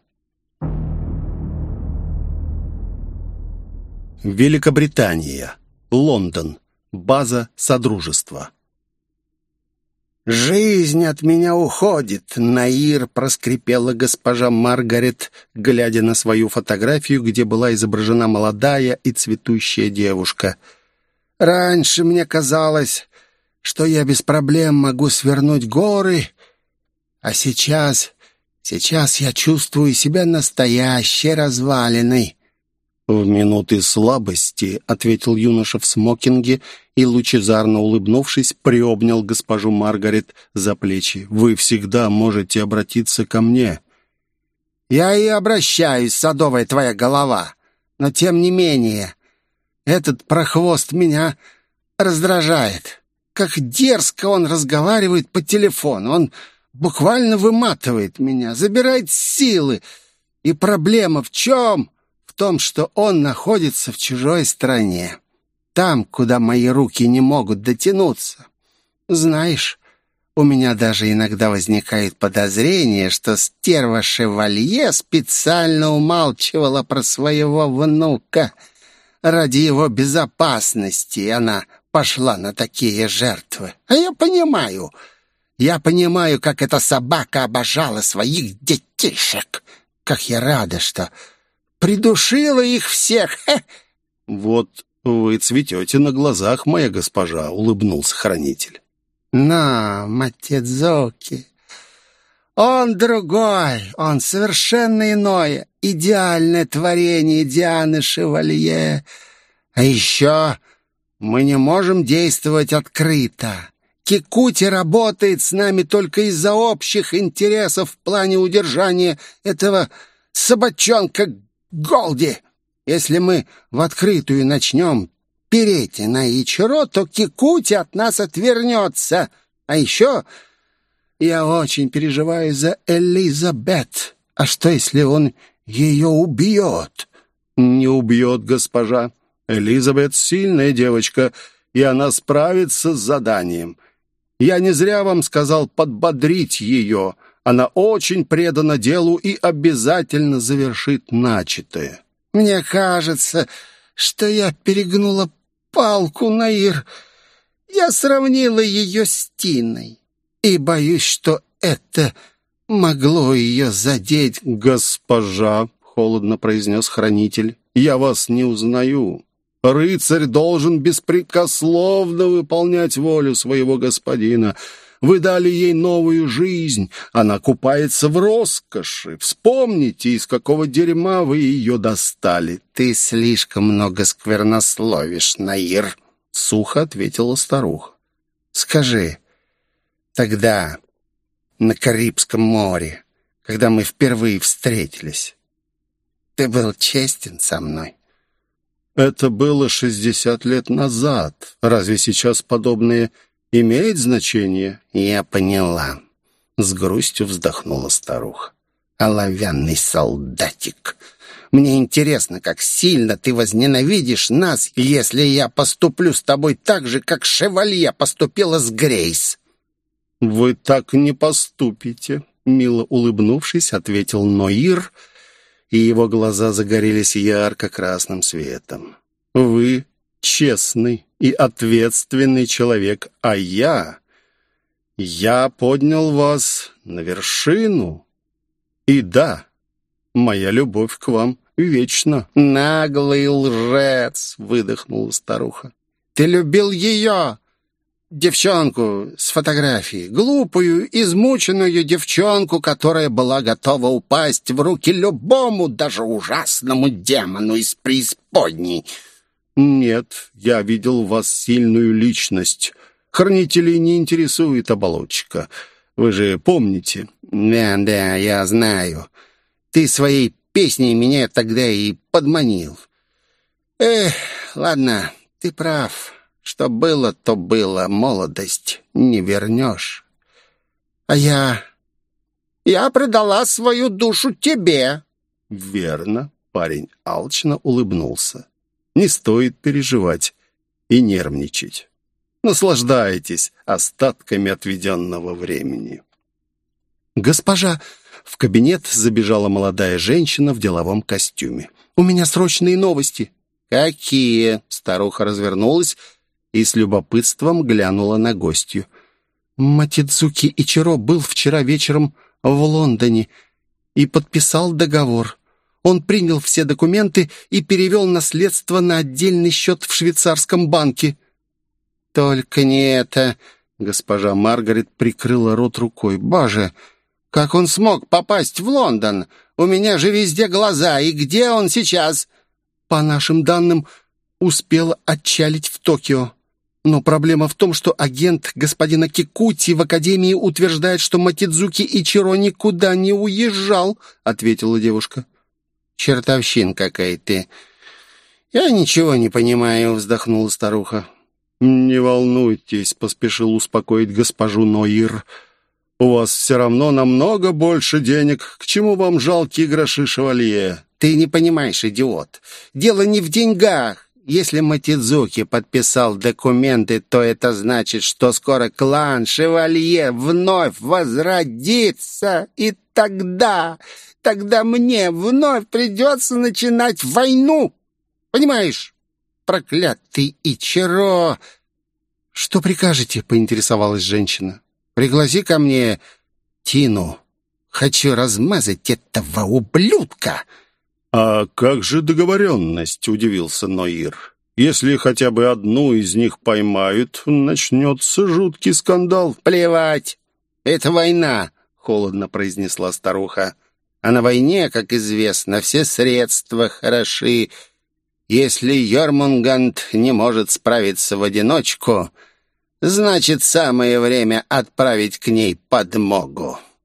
Великобритания. Лондон. База Содружества. «Жизнь от меня уходит», — Наир проскрипела госпожа Маргарет, глядя на свою фотографию, где была изображена молодая и цветущая девушка. «Раньше мне казалось, что я без проблем могу свернуть горы, а сейчас, сейчас я чувствую себя настоящей развалиной. «В минуты слабости», — ответил юноша в смокинге и, лучезарно улыбнувшись, приобнял госпожу Маргарет за плечи. «Вы всегда можете обратиться ко мне». «Я и обращаюсь, садовая твоя голова, но тем не менее, этот прохвост меня раздражает. Как дерзко он разговаривает по телефону, он буквально выматывает меня, забирает силы». И проблема в чем? В том, что он находится в чужой стране. Там, куда мои руки не могут дотянуться. Знаешь, у меня даже иногда возникает подозрение, что стерва Шевалье специально умалчивала про своего внука. Ради его безопасности она пошла на такие жертвы. А я понимаю, я понимаю, как эта собака обожала своих детишек. Как я рада, что придушила их всех. Ха! Вот вы цветете на глазах, моя госпожа, улыбнулся хранитель. Но, Матедзоки, он другой, он совершенно иное, идеальное творение Дианы Шевалье. А еще мы не можем действовать открыто. Кикути работает с нами только из-за общих интересов в плане удержания этого собачонка Голди. Если мы в открытую начнем переть на Ичиро, то Кикути от нас отвернется. А еще я очень переживаю за Элизабет. А что, если он ее убьет?» «Не убьет, госпожа. Элизабет сильная девочка, и она справится с заданием. Я не зря вам сказал подбодрить ее. Она очень предана делу и обязательно завершит начатое». «Мне кажется, что я перегнула палку, Наир. Я сравнила ее с Тиной и боюсь, что это могло ее задеть. «Госпожа», — холодно произнес хранитель, — «я вас не узнаю. Рыцарь должен беспрекословно выполнять волю своего господина». Вы дали ей новую жизнь. Она купается в роскоши. Вспомните, из какого дерьма вы ее достали». «Ты слишком много сквернословишь, Наир», — сухо ответила старуха. «Скажи, тогда, на Карибском море, когда мы впервые встретились, ты был честен со мной?» «Это было шестьдесят лет назад. Разве сейчас подобные имеет значение?» «Я поняла», — с грустью вздохнула старуха. «Оловянный солдатик! Мне интересно, как сильно ты возненавидишь нас, если я поступлю с тобой так же, как Шевалье поступила с Грейс». «Вы так не поступите», — мило улыбнувшись, ответил Ноир, и его глаза загорелись ярко-красным светом. «Вы честный и ответственный человек, а я... Я поднял вас на вершину. И да, моя любовь к вам вечна». «Наглый лжец!» — выдохнула старуха. «Ты любил ее, девчонку с фотографией, глупую, измученную девчонку, которая была готова упасть в руки любому, даже ужасному демону из преисподней». «Нет, я видел в вас сильную личность. Хранителей не интересует оболочка. Вы же помните?» «Да, да, я знаю. Ты своей песней меня тогда и подманил. Эх, ладно, ты прав. Что было, то было. Молодость не вернешь. А я... Я предала свою душу тебе». «Верно», — парень алчно улыбнулся. Не стоит переживать и нервничать. Наслаждайтесь остатками отведенного времени. «Госпожа!» В кабинет забежала молодая женщина в деловом костюме. «У меня срочные новости». «Какие?» Старуха развернулась и с любопытством глянула на гостью. «Матидзуки Ичиро был вчера вечером в Лондоне и подписал договор. Он принял все документы и перевел наследство на отдельный счет в швейцарском банке. «Только не это...» Госпожа Маргарет прикрыла рот рукой. «Боже, как он смог попасть в Лондон? У меня же везде глаза. И где он сейчас?» «По нашим данным, успел отчалить в Токио. Но проблема в том, что агент господина Кикути в Академии утверждает, что Матидзуки Ичиро никуда не уезжал», — ответила девушка чертовщин какая-то. Я ничего не понимаю, вздохнула старуха. «Не волнуйтесь», — поспешил успокоить госпожу Ноир. «У вас все равно намного больше денег. К чему вам жалкие гроши, шевалье?» «Ты не понимаешь, идиот. Дело не в деньгах. Если Матидзуки подписал документы, то это значит, что скоро клан Шевалье вновь возродится. И тогда, тогда мне вновь придется начинать войну. Понимаешь? Проклятый Ичиро!» «Что прикажете?» — поинтересовалась женщина. Пригласи ко мне Тину. Хочу размазать этого ублюдка!» «А как же договоренность?» — удивился Ноир. «Если хотя бы одну из них поймают, начнется жуткий скандал». «Плевать! Это война!» — холодно произнесла старуха. «А на войне, как известно, все средства хороши. Если Йормунганд не может справиться в одиночку, Значит, самое время отправить к ней подмогу.